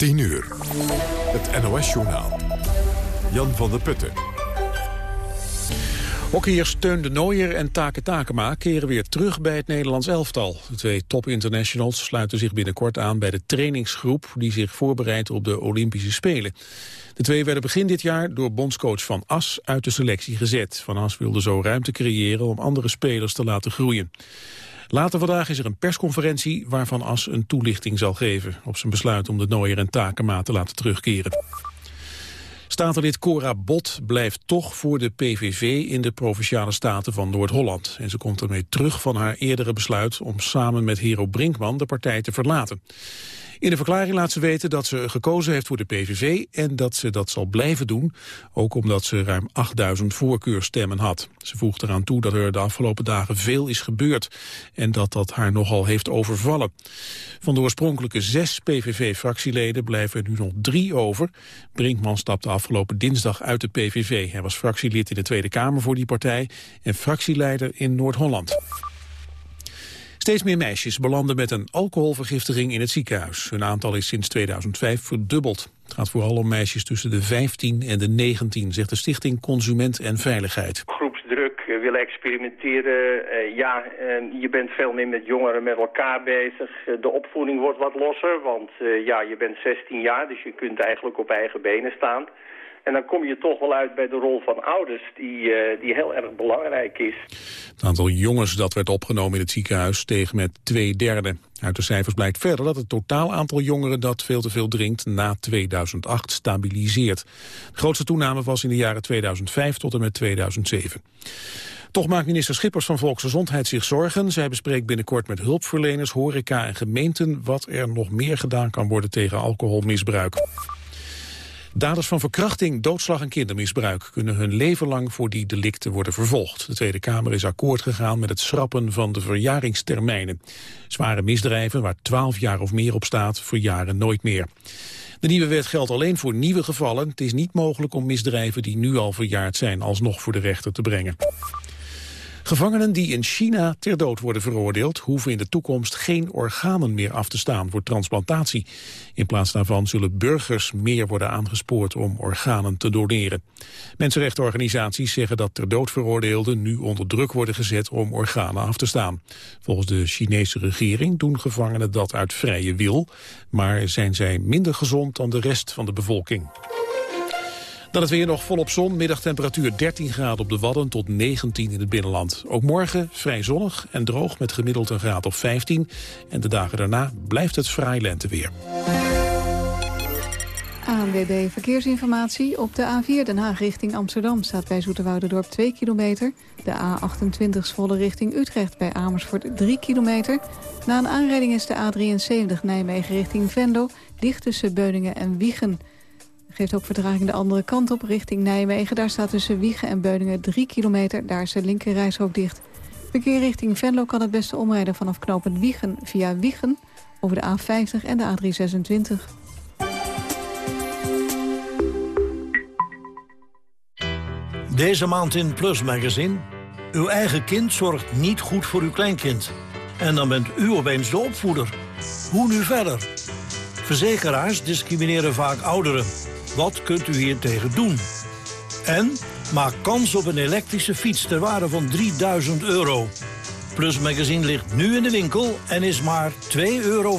10 uur. Het NOS-journaal. Jan van der Putten. Hockeyers Teun de Nooier en Take Takema keren weer terug bij het Nederlands elftal. De twee top-internationals sluiten zich binnenkort aan bij de trainingsgroep... die zich voorbereidt op de Olympische Spelen. De twee werden begin dit jaar door bondscoach Van As uit de selectie gezet. Van As wilde zo ruimte creëren om andere spelers te laten groeien. Later vandaag is er een persconferentie waarvan As een toelichting zal geven... op zijn besluit om de Nooier en Takema te laten terugkeren. Statenlid Cora Bot blijft toch voor de PVV in de Provinciale Staten van Noord-Holland. En ze komt ermee terug van haar eerdere besluit om samen met Hero Brinkman de partij te verlaten. In de verklaring laat ze weten dat ze gekozen heeft voor de PVV en dat ze dat zal blijven doen, ook omdat ze ruim 8000 voorkeurstemmen had. Ze voegt eraan toe dat er de afgelopen dagen veel is gebeurd en dat dat haar nogal heeft overvallen. Van de oorspronkelijke zes PVV-fractieleden blijven er nu nog drie over. Brinkman stapte afgelopen dinsdag uit de PVV. Hij was fractielid in de Tweede Kamer voor die partij en fractieleider in Noord-Holland. Steeds meer meisjes belanden met een alcoholvergiftiging in het ziekenhuis. Hun aantal is sinds 2005 verdubbeld. Het gaat vooral om meisjes tussen de 15 en de 19, zegt de Stichting Consument en Veiligheid. Groepsdruk, eh, willen experimenteren. Uh, ja, uh, je bent veel meer met jongeren met elkaar bezig. de opvoeding wordt wat losser, want ja, je bent 16 jaar, dus je kunt eigenlijk op eigen benen staan. En dan kom je toch wel uit bij de rol van ouders, die, uh, die heel erg belangrijk is. Het aantal jongens dat werd opgenomen in het ziekenhuis steeg met twee derde. Uit de cijfers blijkt verder dat het totaal aantal jongeren dat veel te veel drinkt na 2008 stabiliseert. De grootste toename was in de jaren 2005 tot en met 2007. Toch maakt minister Schippers van Volksgezondheid zich zorgen. Zij bespreekt binnenkort met hulpverleners, horeca en gemeenten... wat er nog meer gedaan kan worden tegen alcoholmisbruik. Daders van verkrachting, doodslag en kindermisbruik kunnen hun leven lang voor die delicten worden vervolgd. De Tweede Kamer is akkoord gegaan met het schrappen van de verjaringstermijnen. Zware misdrijven waar 12 jaar of meer op staat, verjaren nooit meer. De nieuwe wet geldt alleen voor nieuwe gevallen. Het is niet mogelijk om misdrijven die nu al verjaard zijn alsnog voor de rechter te brengen. Gevangenen die in China ter dood worden veroordeeld... hoeven in de toekomst geen organen meer af te staan voor transplantatie. In plaats daarvan zullen burgers meer worden aangespoord om organen te doneren. Mensenrechtenorganisaties zeggen dat ter dood veroordeelden... nu onder druk worden gezet om organen af te staan. Volgens de Chinese regering doen gevangenen dat uit vrije wil... maar zijn zij minder gezond dan de rest van de bevolking. Dan het weer nog volop zon, middagtemperatuur 13 graden op de Wadden tot 19 in het binnenland. Ook morgen vrij zonnig en droog met gemiddeld een graad of 15. En de dagen daarna blijft het vrij lenteweer. ANWB Verkeersinformatie. Op de A4 Den Haag richting Amsterdam staat bij Zoeterwouderdorp 2 kilometer. De A28 volle richting Utrecht bij Amersfoort 3 kilometer. Na een aanrijding is de A73 Nijmegen richting Vendo dicht tussen Beuningen en Wiegen. Geeft ook vertraging de andere kant op, richting Nijmegen. Daar staat tussen Wiegen en Beuningen 3 kilometer. Daar is de linker ook dicht. Verkeer richting Venlo kan het beste omrijden vanaf knooppunt Wiegen via Wiegen... over de A50 en de A326. Deze maand in Plus Magazine. Uw eigen kind zorgt niet goed voor uw kleinkind. En dan bent u opeens de opvoeder. Hoe nu verder? Verzekeraars discrimineren vaak ouderen. Wat kunt u hier tegen doen? En maak kans op een elektrische fiets ter waarde van 3000 euro. Plus Magazine ligt nu in de winkel en is maar 2,95 euro.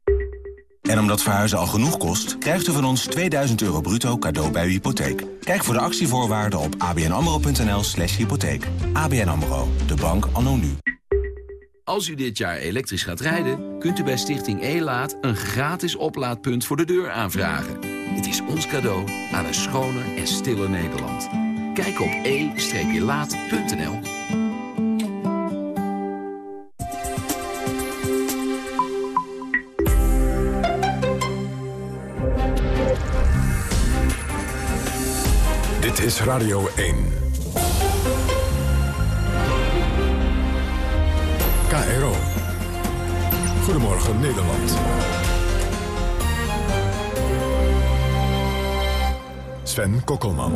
En omdat verhuizen al genoeg kost, krijgt u van ons 2000 euro bruto cadeau bij uw hypotheek. Kijk voor de actievoorwaarden op abnamro.nl slash hypotheek. ABN AMRO, de bank anno nu. Als u dit jaar elektrisch gaat rijden, kunt u bij Stichting E-Laat... een gratis oplaadpunt voor de deur aanvragen. Het is ons cadeau aan een schoner en stiller Nederland. Kijk op e-laat.nl. Dit is Radio 1. KRO. Goedemorgen Nederland. Sven Kokkelman.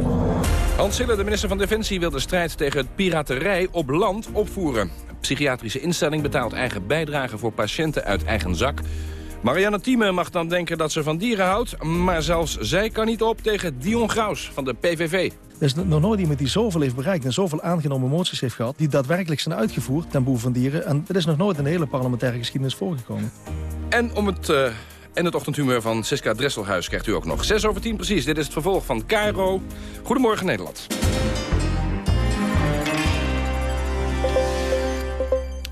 Hans de minister van Defensie, wil de strijd tegen piraterij op land opvoeren. Psychiatrische instelling betaalt eigen bijdrage voor patiënten uit eigen zak. Marianne Thieme mag dan denken dat ze van dieren houdt... maar zelfs zij kan niet op tegen Dion Graus van de PVV. Er is nog nooit iemand die zoveel heeft bereikt en zoveel aangenomen moties heeft gehad... die daadwerkelijk zijn uitgevoerd ten behoeve van dieren. En dat is nog nooit in de hele parlementaire geschiedenis voorgekomen. En om het... Uh... En het ochtendhumeur van Siska Dresselhuis krijgt u ook nog. 6 over 10 precies. Dit is het vervolg van Cairo. Goedemorgen Nederland.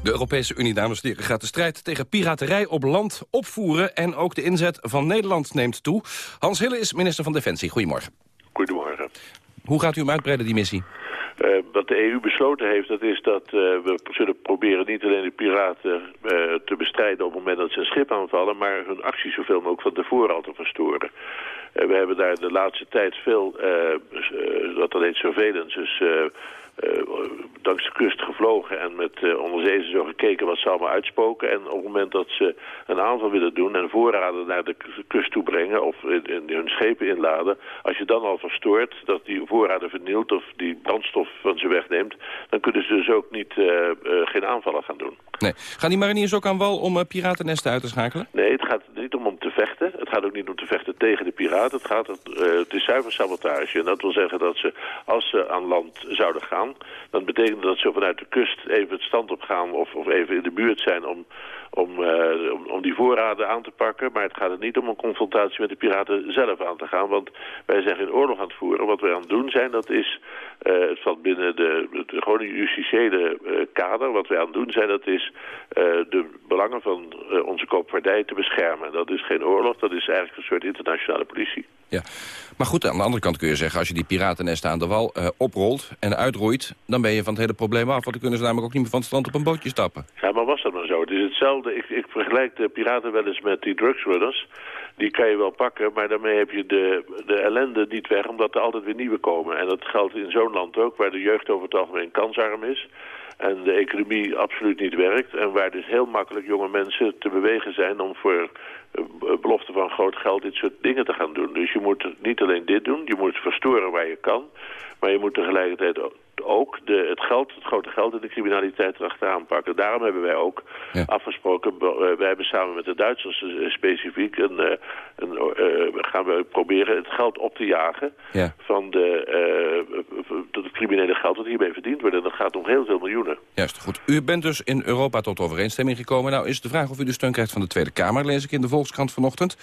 De Europese Unie, dames en heren, gaat de strijd tegen piraterij op land opvoeren... en ook de inzet van Nederland neemt toe. Hans Hille is minister van Defensie. Goedemorgen. Goedemorgen. Hoe gaat u hem uitbreiden, die missie? Uh, wat de EU besloten heeft, dat is dat uh, we zullen proberen niet alleen de piraten uh, te bestrijden op het moment dat ze een schip aanvallen, maar hun acties zoveel mogelijk van tevoren al te verstoren. we hebben daar de laatste tijd veel, wat dat heet surveillance, dus langs de kust gevlogen en met uh, onderzeeën zo gekeken wat ze allemaal uitspoken. En op het moment dat ze een aanval willen doen en voorraden naar de kust toe brengen of in, in hun schepen inladen, als je dan al verstoort dat die voorraden vernielt of die brandstof van ze wegneemt, dan kunnen ze dus ook niet, uh, geen aanvallen gaan doen. Nee. Gaan die mariniers ook aan wal om piratennesten uit te schakelen? Nee, het gaat niet om om te vechten. Het gaat ook niet om te vechten tegen de piraten. Het, gaat, het is zuiver sabotage. En dat wil zeggen dat ze, als ze aan land zouden gaan, dan betekent dat ze vanuit de kust even het stand op gaan of, of even in de buurt zijn om, om, uh, om, om, die voorraden aan te pakken. Maar het gaat er niet om een confrontatie met de piraten zelf aan te gaan. Want wij zijn geen oorlog aan het voeren. Wat wij aan het doen zijn, dat is, uh, het valt binnen de, de justitiële uh, kader. Wat wij aan het doen zijn, dat is de belangen van onze koopvaardij te beschermen. Dat is geen oorlog, dat is eigenlijk een soort internationale politie. Ja, maar goed, aan de andere kant kun je zeggen... als je die piratennesten aan de wal oprolt en uitroeit... dan ben je van het hele probleem af. Want dan kunnen ze namelijk ook niet meer van het strand op een bootje stappen. Ja, maar was dat maar zo? Het is hetzelfde. Ik, ik vergelijk de piraten wel eens met die drugsrunners. Die kan je wel pakken, maar daarmee heb je de, de ellende niet weg... omdat er altijd weer nieuwe komen. En dat geldt in zo'n land ook, waar de jeugd over het algemeen kansarm is en de economie absoluut niet werkt. En waar dus heel makkelijk jonge mensen te bewegen zijn om voor belofte van groot geld dit soort dingen te gaan doen. Dus je moet niet alleen dit doen, je moet verstoren waar je kan. Maar je moet tegelijkertijd ook de, het geld, het grote geld en de criminaliteit erachteraan pakken. Daarom hebben wij ook ja. afgesproken, wij hebben samen met de Duitsers specifiek, een, een, uh, gaan we proberen het geld op te jagen ja. van de, uh, het criminele geld dat hiermee verdiend wordt. En dat gaat om heel veel miljoenen. Juist, goed. U bent dus in Europa tot overeenstemming gekomen. Nou is de vraag of u de steun krijgt van de Tweede Kamer, lees ik in de Volkskrant vanochtend.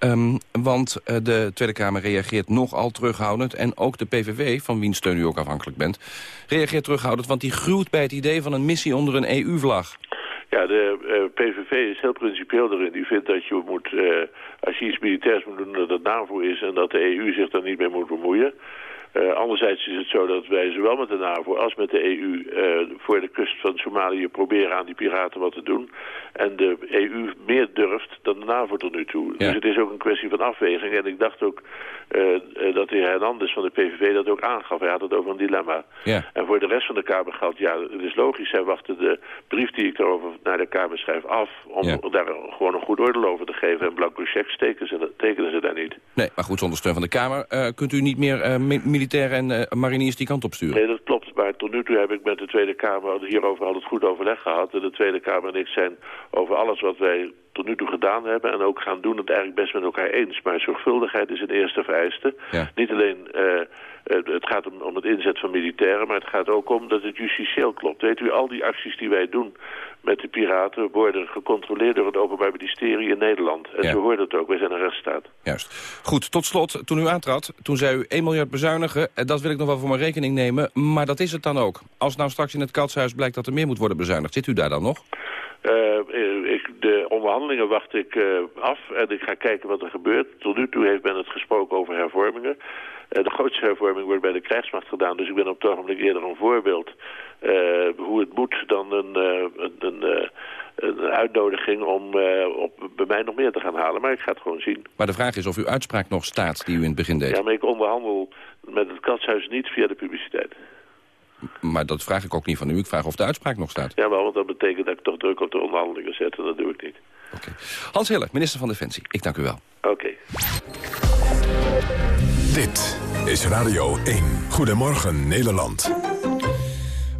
Um, want de Tweede Kamer reageert nogal terughoudend en ook de PVV, van wiens steun u ook afhankelijk bent, reageert terughoudend, want die gruwt bij het idee van een missie onder een EU-vlag. Ja, de uh, PVV is heel principieel erin. Die vindt dat je moet, uh, als je iets militairs moet doen, dat het NAVO is en dat de EU zich daar niet mee moet bemoeien. Uh, anderzijds is het zo dat wij zowel met de NAVO als met de EU uh, voor de kust van Somalië proberen aan die piraten wat te doen. En de EU meer durft dan de NAVO tot nu toe. Ja. Dus het is ook een kwestie van afweging. En ik dacht ook uh, dat de heer Hernandez van de PVV dat ook aangaf. Hij had het over een dilemma. Ja. En voor de rest van de Kamer geldt, ja, het is logisch. Zij wachten de brief die ik daarover naar de Kamer schrijf af... om Ja. daar gewoon een goed oordeel over te geven. En blanco checks tekenen ze, tekenen ze daar niet. Nee, maar goed, zonder steun van de Kamer eh, kunt u niet meer eh, mi- militairen en eh, mariniers die kant op sturen. Nee, dat klopt. Maar tot nu toe heb ik met de Tweede Kamer hierover al het goed overleg gehad. En de Tweede Kamer en ik zijn over alles wat wij tot nu toe gedaan hebben... en ook gaan doen het eigenlijk best met elkaar eens. Maar zorgvuldigheid is een eerste vereiste. Ja. Niet alleen... eh, het het gaat om, om het inzet van militairen, maar het gaat ook om dat het justitieel klopt. Weet u, al die acties die wij doen met de piraten worden gecontroleerd door het Openbaar Ministerie in Nederland. En Ja. zo hoort het ook, wij zijn een rechtsstaat. Juist. Goed, tot slot, toen u aantrad, toen zei u 1 miljard bezuinigen. eh, Dat wil ik nog wel voor mijn rekening nemen, maar dat is het dan ook. Als nou straks in het katshuis blijkt dat er meer moet worden bezuinigd, zit u daar dan nog? Uh, ik, de onderhandelingen wacht ik uh, af en ik ga kijken wat er gebeurt. Tot nu toe heeft men het gesproken over hervormingen. Uh, de grootste hervorming wordt bij de krijgsmacht gedaan, dus ik ben op het ogenblik eerder een voorbeeld hoe het moet dan een, een, een, een uitnodiging om op, bij mij nog meer te gaan halen. Maar ik ga het gewoon zien. Maar de vraag is of uw uitspraak nog staat die u in het begin deed. Ja, maar ik onderhandel met het katshuis niet via de publiciteit. Maar dat vraag ik ook niet van u. Ik vraag of de uitspraak nog staat. Ja, wel, want dat betekent dat ik toch druk op de onderhandelingen zet. En dat doe ik niet. Oké. Hans Hille, minister van Defensie. Ik dank u wel. Oké. Dit is Radio 1. Goedemorgen Nederland.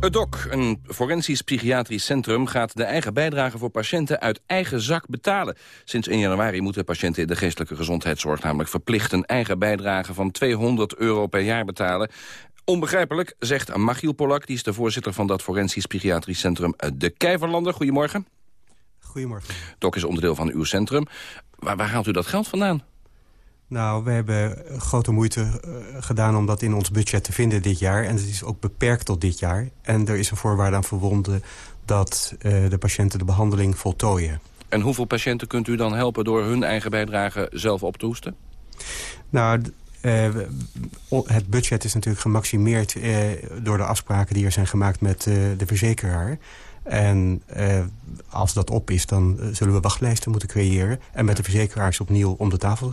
Het DOC, een forensisch psychiatrisch centrum, gaat de eigen bijdrage voor patiënten uit eigen zak betalen. Sinds 1 januari moeten patiënten in de geestelijke gezondheidszorg namelijk verplicht een eigen bijdrage van 200 euro per jaar betalen. Onbegrijpelijk, zegt Machiel Polak, die is de voorzitter van dat forensisch psychiatrisch centrum De Kijverlanden. Goedemorgen. Goedemorgen. DOC is onderdeel van uw centrum. Waar, waar haalt u dat geld vandaan? Nou, we hebben grote moeite uh, gedaan om dat in ons budget te vinden dit jaar. En het is ook beperkt tot dit jaar. En er is een voorwaarde aan verbonden dat uh, de patiënten de behandeling voltooien. En hoeveel patiënten kunt u dan helpen door hun eigen bijdrage zelf op te hoesten? Nou, uh, het budget is natuurlijk gemaximeerd door de afspraken die er zijn gemaakt met de verzekeraar. En als dat op is, dan zullen we wachtlijsten moeten creëren... en met de verzekeraars opnieuw om de tafel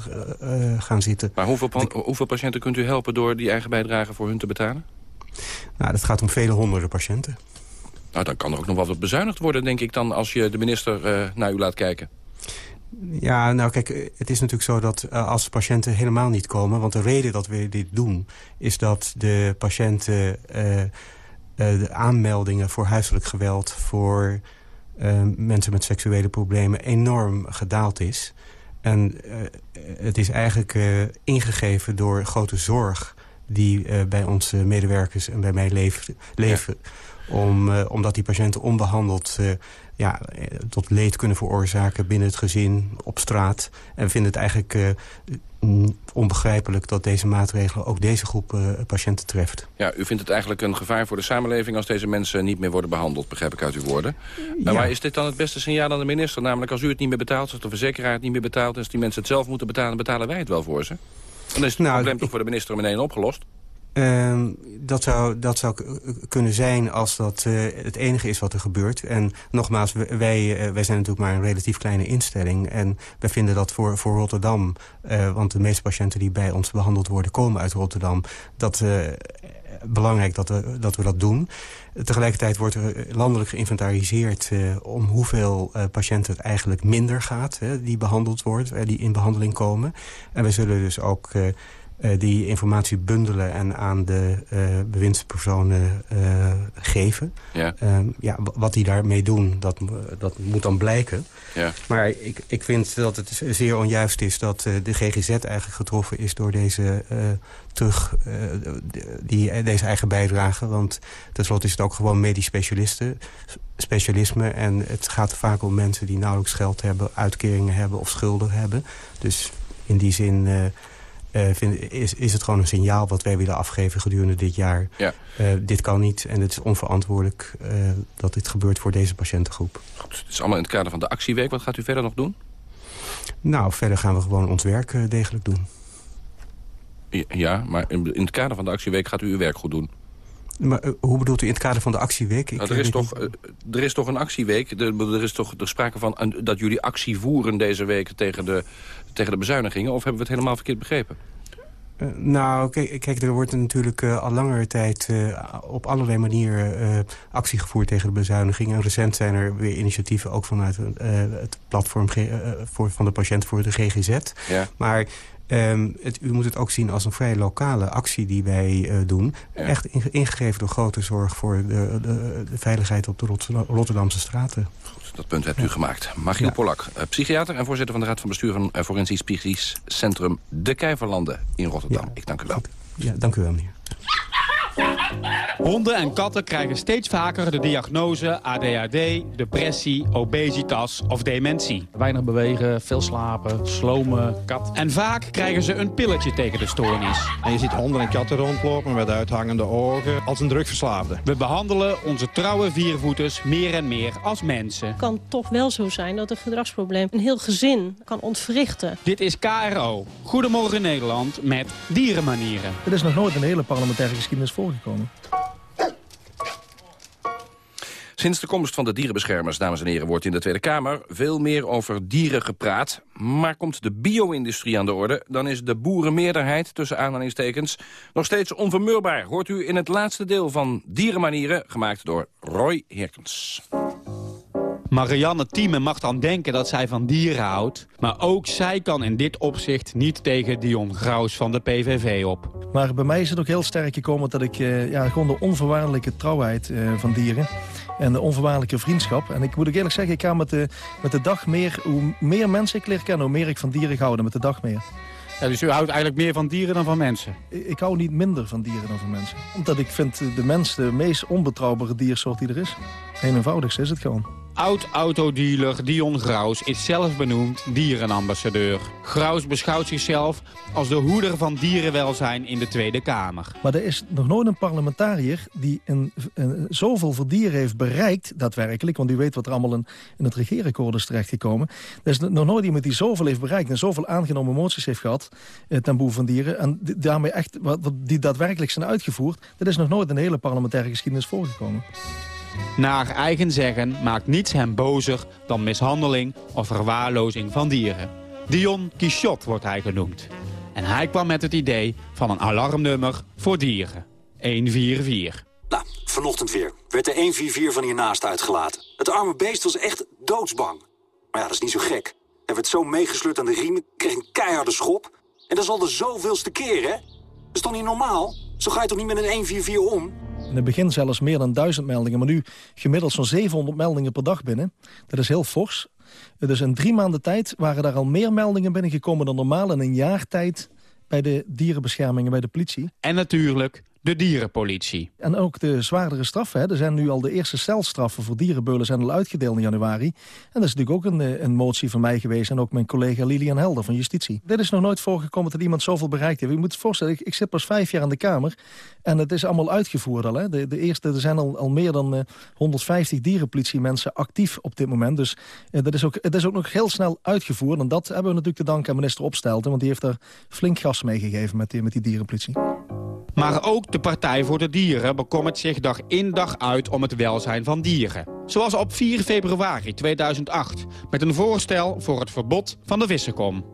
gaan zitten. Maar hoeveel, hoeveel patiënten kunt u helpen door die eigen bijdrage voor hun te betalen? Nou, dat gaat om vele honderden patiënten. Nou, dan kan er ook nog wel wat bezuinigd worden, denk ik dan... als je de minister naar u laat kijken. Ja, nou kijk, het is natuurlijk zo dat uh, als patiënten helemaal niet komen... want de reden dat we dit doen, is dat de patiënten... Uh, de aanmeldingen voor huiselijk geweld... voor mensen met seksuele problemen enorm gedaald is. En het is eigenlijk ingegeven door grote zorg... die bij onze medewerkers en bij mij leven. leven. Ja. Om, omdat die patiënten onbehandeld ja, tot leed kunnen veroorzaken binnen het gezin, op straat. En vinden het eigenlijk onbegrijpelijk dat deze maatregelen ook deze groep uh, patiënten treft. Ja, u vindt het eigenlijk een gevaar voor de samenleving... als deze mensen niet meer worden behandeld, begrijp ik uit uw woorden. Ja. Maar is dit dan het beste signaal aan de minister? Namelijk als u het niet meer betaalt, als de verzekeraar het niet meer betaalt... en als die mensen het zelf moeten betalen, betalen wij het wel voor ze? Dan is het nou, probleem toch voor de minister meteen opgelost? Uh, dat, zou, dat zou kunnen zijn als dat uh, het enige is wat er gebeurt. En nogmaals, wij, uh, wij zijn natuurlijk maar een relatief kleine instelling. En wij vinden dat voor, voor Rotterdam... Want de meeste patiënten die bij ons behandeld worden komen uit Rotterdam... dat belangrijk dat we, dat we dat doen. Tegelijkertijd wordt er landelijk geïnventariseerd... Om hoeveel patiënten het eigenlijk minder gaat... Die behandeld wordt, die in behandeling komen. En we zullen dus ook... Uh, die informatie bundelen en aan de uh, bewindspersonen uh, geven. Ja. ja, wat die daarmee doen, dat, dat moet dan blijken. Ja. Maar ik, ik vind dat het zeer onjuist is dat de GGZ eigenlijk getroffen is door deze, terug, die, deze eigen bijdrage. Want tenslotte is het ook gewoon medisch specialisten, specialisme. En het gaat vaak om mensen die nauwelijks geld hebben, uitkeringen hebben of schulden hebben. Dus in die zin... Uh, vind, is, is het gewoon een signaal wat wij willen afgeven gedurende dit jaar. Ja. Uh, dit kan niet en het is onverantwoordelijk uh, dat dit gebeurt voor deze patiëntengroep. Goed, het is allemaal in het kader van de actieweek. Wat gaat u verder nog doen? Nou, verder gaan we gewoon ons werk degelijk doen. Ja, maar in, in het kader van de actieweek gaat u uw werk goed doen? Maar uh, hoe bedoelt u in het kader van de actieweek? Nou, er, is toch, uh, er is toch een actieweek? Er, er is toch er sprake van uh, dat jullie actie voeren deze week tegen de, tegen de bezuinigingen? Of hebben we het helemaal verkeerd begrepen? Nou, kijk, kijk, er wordt natuurlijk al langere tijd op allerlei manieren actie gevoerd tegen de bezuinigingen. En recent zijn er weer initiatieven ook vanuit het platform voor, van de patiënt voor de GGZ. Ja. Maar Um, het, u moet het ook zien als een vrij lokale actie die wij uh, doen. Ja. Echt ingegeven door grote zorg voor de, de, de veiligheid op de Rotterdamse straten. Goed, dat punt hebt u gemaakt. Magiel ja. Polak, uh, psychiater en voorzitter van de Raad van Bestuur... van uh, Forensisch Psychisch Centrum De Kijverlanden in Rotterdam. Ik dank u wel. Ja, dank u wel, meneer. Honden en katten krijgen steeds vaker de diagnose ADHD, depressie, obesitas of dementie. Weinig bewegen, veel slapen, slomen, kat. En vaak krijgen ze een pilletje tegen de stoornis. En je ziet honden en katten rondlopen met uithangende ogen als een drugverslaafde. We behandelen onze trouwe viervoeters meer en meer als mensen. Het kan toch wel zo zijn dat een gedragsprobleem een heel gezin kan ontwrichten. Dit is KRO. Goedemorgen Nederland met dierenmanieren. Er is nog nooit een hele parlementaire geschiedenis Sinds de komst van de dierenbeschermers, dames en heren, wordt in de Tweede Kamer veel meer over dieren gepraat. Maar komt de bio-industrie aan de orde, dan is de boerenmeerderheid, tussen aanhalingstekens, nog steeds onvermurbaar. Hoort u in het laatste deel van Dierenmanieren, gemaakt door Roy Herkens. Marianne Thieme mag dan denken dat zij van dieren houdt. Maar ook zij kan in dit opzicht niet tegen Dion Graus van de PVV op. Maar bij mij is het ook heel sterk gekomen dat ik uh, ja, gewoon de onvoorwaardelijke trouwheid uh, van dieren en de onvoorwaardelijke vriendschap. En ik moet ook eerlijk zeggen, ik ga met de, met de dag meer... hoe meer mensen ik leer kennen, hoe meer ik van dieren ga houden met de dag meer. Ja, dus u houdt eigenlijk meer van dieren dan van mensen? Ik, ik, hou niet minder van dieren dan van mensen. Omdat ik vind de mens de meest onbetrouwbare diersoort die er is. Een eenvoudigste is het gewoon. Oud-autodealer Dion Graus is zelf benoemd dierenambassadeur. Graus beschouwt zichzelf als de hoeder van dierenwelzijn in de Tweede Kamer. Maar er is nog nooit een parlementariër die een, zoveel voor dieren heeft bereikt, daadwerkelijk. Want u weet wat er allemaal in, in het regeerakkoord is terechtgekomen. Er is nog nooit iemand die zoveel heeft bereikt en zoveel aangenomen moties heeft gehad eh, ten behoeve van dieren. En daarmee echt, wat, die daadwerkelijk zijn uitgevoerd, dat is nog nooit in de hele parlementaire geschiedenis voorgekomen. Naar eigen zeggen maakt niets hem bozer dan mishandeling of verwaarlozing van dieren. Dion Quichot wordt hij genoemd. En hij kwam met het idee van een alarmnummer voor dieren. 144. Nou, vanochtend weer werd de 144 van hiernaast uitgelaten. Het arme beest was echt doodsbang. Maar ja, dat is niet zo gek. Hij werd zo meegesleurd aan de riemen, kreeg een keiharde schop. En dat is al de zoveelste keer, hè? Dat is toch niet normaal? Zo ga je toch niet met een 144 om? In het begin zelfs meer dan duizend meldingen, maar nu gemiddeld zo'n 700 meldingen per dag binnen. Dat is heel fors. Dus in drie maanden tijd waren daar al meer meldingen binnengekomen dan normaal in een jaar tijd bij de dierenbeschermingen, bij de politie. En natuurlijk de dierenpolitie. En ook de zwaardere straffen. Hè. Er zijn nu al de eerste celstraffen voor dierenbeulen zijn al uitgedeeld in januari. En dat is natuurlijk ook een, eh, een motie van mij geweest... en ook mijn collega Lilian Helder van Justitie. Dit is nog nooit voorgekomen dat iemand zoveel bereikt heeft. Je moet het voorstellen, ik, zit pas vijf jaar aan de Kamer... en het is allemaal uitgevoerd al. Hè. De, de eerste, er zijn al, al meer dan uh, 150 dierenpolitiemensen actief op dit moment. Dus uh, dat is ook, het is ook nog heel snel uitgevoerd. En dat hebben we natuurlijk te danken aan minister Opstelten... want die heeft daar flink gas mee gegeven met met die dierenpolitie. Maar ook de Partij voor de Dieren bekommert zich dag in dag uit om het welzijn van dieren. Zoals op 4 februari 2008 met een voorstel voor het verbod van de vissenkom.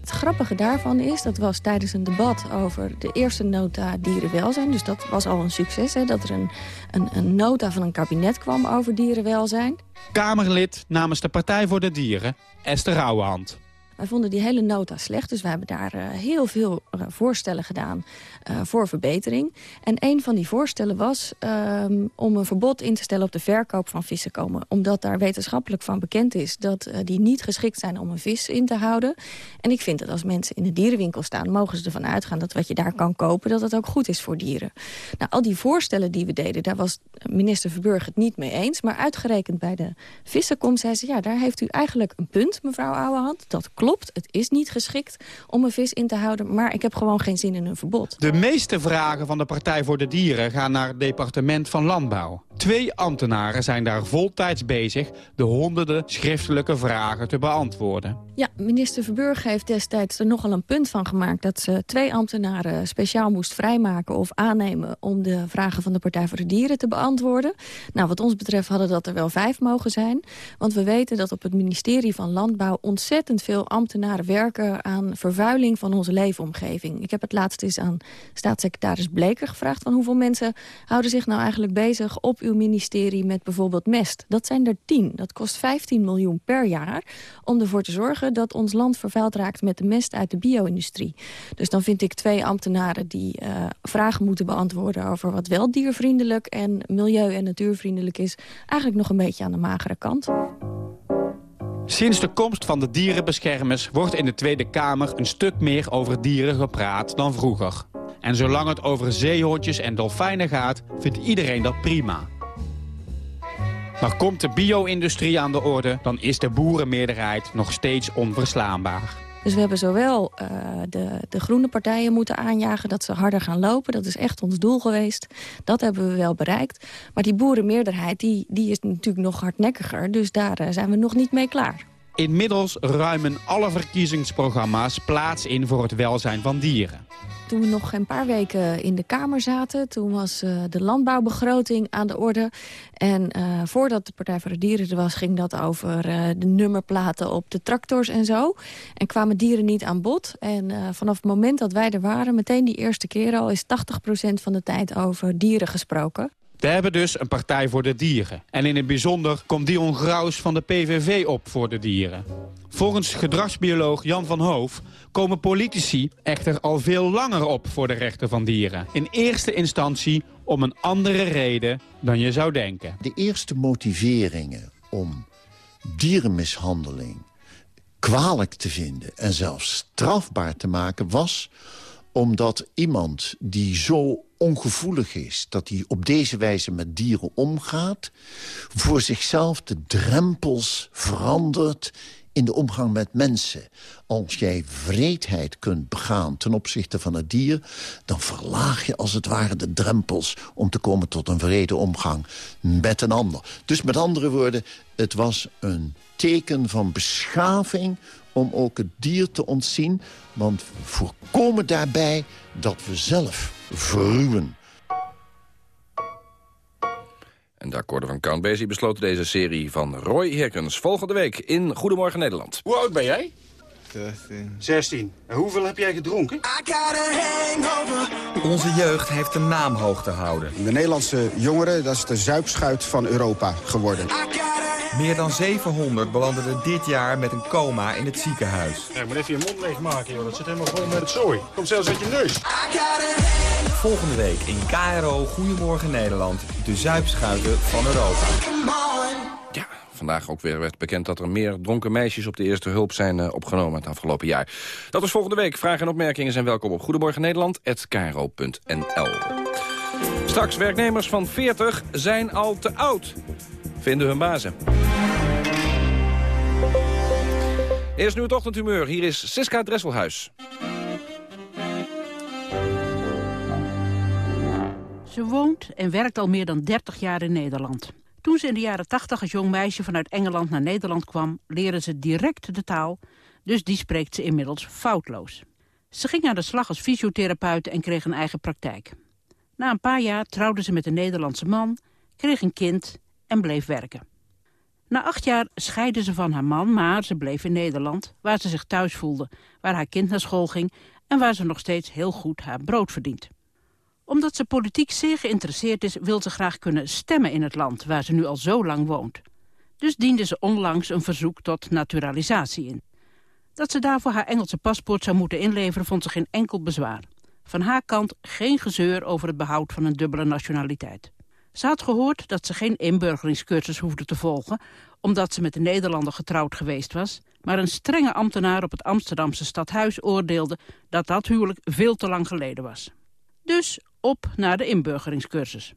Het grappige daarvan is, dat was tijdens een debat over de eerste nota dierenwelzijn. Dus dat was al een succes, hè, dat er een, een, een nota van een kabinet kwam over dierenwelzijn. Kamerlid namens de Partij voor de Dieren, Esther Rauwehand. Wij vonden die hele nota slecht, dus we hebben daar uh, heel veel uh, voorstellen gedaan uh, voor verbetering. En een van die voorstellen was um, om een verbod in te stellen op de verkoop van vissen komen. Omdat daar wetenschappelijk van bekend is dat die niet geschikt zijn om een vis in te houden. En ik vind dat als mensen in de dierenwinkel staan, mogen ze ervan uitgaan dat wat je daar kan kopen, dat het ook goed is voor dieren. Nou, al die voorstellen die we deden, daar was minister Verburg het niet mee eens. Maar uitgerekend bij de vissenkom zei ze, ja, daar heeft u eigenlijk een punt, mevrouw Ouwehand. Dat klopt klopt, het is niet geschikt om een vis in te houden... maar ik heb gewoon geen zin in een verbod. De meeste vragen van de Partij voor de Dieren gaan naar het departement van Landbouw. Twee ambtenaren zijn daar voltijds bezig de honderden schriftelijke vragen te beantwoorden. Ja, minister Verburg heeft destijds er nogal een punt van gemaakt... dat ze twee ambtenaren speciaal moest vrijmaken of aannemen... om de vragen van de Partij voor de Dieren te beantwoorden. Nou, wat ons betreft hadden dat er wel vijf mogen zijn. Want we weten dat op het ministerie van Landbouw ontzettend veel ambtenaren werken... aan vervuiling van onze leefomgeving. Ik heb het laatst eens aan staatssecretaris Bleker gevraagd... van hoeveel mensen houden zich nou eigenlijk bezig op uw ministerie met bijvoorbeeld mest. Dat zijn er tien. Dat kost 15 miljoen per jaar om ervoor te zorgen dat ons land vervuild raakt met de mest uit de bio-industrie. Dus dan vind ik twee ambtenaren die uh, vragen moeten beantwoorden over wat wel diervriendelijk en milieu- en natuurvriendelijk is, eigenlijk nog een beetje aan de magere kant. Sinds de komst van de dierenbeschermers wordt in de Tweede Kamer een stuk meer over dieren gepraat dan vroeger. En zolang het over zeehondjes en dolfijnen gaat, vindt iedereen dat prima. Maar komt de bio-industrie aan de orde, dan is de boerenmeerderheid nog steeds onverslaanbaar. Dus we hebben zowel uh, de, de groene partijen moeten aanjagen dat ze harder gaan lopen. Dat is echt ons doel geweest. Dat hebben we wel bereikt. Maar die boerenmeerderheid die, die is natuurlijk nog hardnekkiger. Dus daar uh, zijn we nog niet mee klaar. Inmiddels ruimen alle verkiezingsprogramma's plaats in voor het welzijn van dieren. Toen we nog een paar weken in de Kamer zaten... toen was uh, de landbouwbegroting aan de orde. En uh, voordat de Partij voor de Dieren er was... ging dat over uh, de nummerplaten op de tractors en zo. En kwamen dieren niet aan bod. En vanaf het moment dat wij er waren... meteen die eerste keer al is 80% van de tijd over dieren gesproken. We hebben dus een partij voor de dieren. En in het bijzonder komt Dion Graus van de PVV op voor de dieren. Volgens gedragsbioloog Jan van Hoof komen politici echter al veel langer op voor de rechten van dieren. In eerste instantie om een andere reden dan je zou denken. De eerste motiveringen om dierenmishandeling kwalijk te vinden en zelfs strafbaar te maken was omdat iemand die zo ongevoelig is... dat hij op deze wijze met dieren omgaat... voor zichzelf de drempels verandert in de omgang met mensen. Als jij vreedheid kunt begaan ten opzichte van het dier... dan verlaag je als het ware de drempels om te komen tot een vrede omgang met een ander. Dus met andere woorden, het was een teken van beschaving om ook het dier te ontzien. Want voorkomen daarbij dat we zelf verruwen. En de akkoorden van Count Basie besloten deze serie van Roy Herkens. Volgende week in Goedemorgen Nederland. Hoe oud ben jij? 16. 16. En hoeveel heb jij gedronken? Onze jeugd heeft een naam hoog te houden. De Nederlandse jongeren, dat is de zuipschuit van Europa geworden. Meer dan 700 belanden dit jaar met een coma in het ziekenhuis. Ja, moet even je mond leegmaken, joh. Dat zit helemaal vol met het zooi. Komt zelfs uit je neus. Volgende week in KRO Goedemorgen Nederland. De zuipschuiten van Europa. Ja, vandaag ook weer werd bekend dat er meer dronken meisjes op de eerste hulp zijn uh, opgenomen het afgelopen jaar. Dat is volgende week. Vragen en opmerkingen zijn welkom op Goedemorgen Nederland@kro.nl. Straks werknemers van 40 zijn al te oud. Vinden hun bazen. Eerst nu het ochtendhumeur. Hier is Siska Dresselhuis. Ze woont en werkt al meer dan 30 jaar in Nederland. Toen ze in de jaren 80 als jong meisje vanuit Engeland naar Nederland kwam... leerde ze direct de taal, dus die spreekt ze inmiddels foutloos. Ze ging aan de slag als fysiotherapeut en kreeg een eigen praktijk. Na een paar jaar trouwde ze met een Nederlandse man, kreeg een kind en bleef werken. Na acht jaar scheidde ze van haar man, maar ze bleef in Nederland... waar ze zich thuis voelde, waar haar kind naar school ging... en waar ze nog steeds heel goed haar brood verdient. Omdat ze politiek zeer geïnteresseerd is... wil ze graag kunnen stemmen in het land waar ze nu al zo lang woont. Dus diende ze onlangs een verzoek tot naturalisatie in. Dat ze daarvoor haar Engelse paspoort zou moeten inleveren... vond ze geen enkel bezwaar. Van haar kant geen gezeur over het behoud van een dubbele nationaliteit. Ze had gehoord dat ze geen inburgeringscursus hoefde te volgen... omdat ze met een Nederlander getrouwd geweest was... maar een strenge ambtenaar op het Amsterdamse stadhuis oordeelde... dat dat huwelijk veel te lang geleden was. Dus op naar de inburgeringscursus.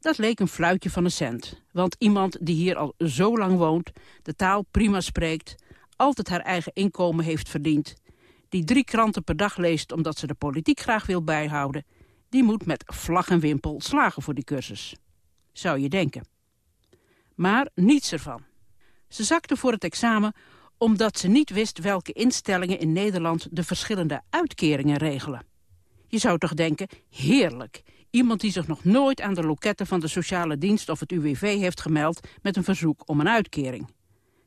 Dat leek een fluitje van een cent. Want iemand die hier al zo lang woont, de taal prima spreekt... altijd haar eigen inkomen heeft verdiend... die drie kranten per dag leest omdat ze de politiek graag wil bijhouden die moet met vlag en wimpel slagen voor die cursus. Zou je denken. Maar niets ervan. Ze zakte voor het examen omdat ze niet wist welke instellingen in Nederland de verschillende uitkeringen regelen. Je zou toch denken, heerlijk, iemand die zich nog nooit aan de loketten van de sociale dienst of het UWV heeft gemeld met een verzoek om een uitkering.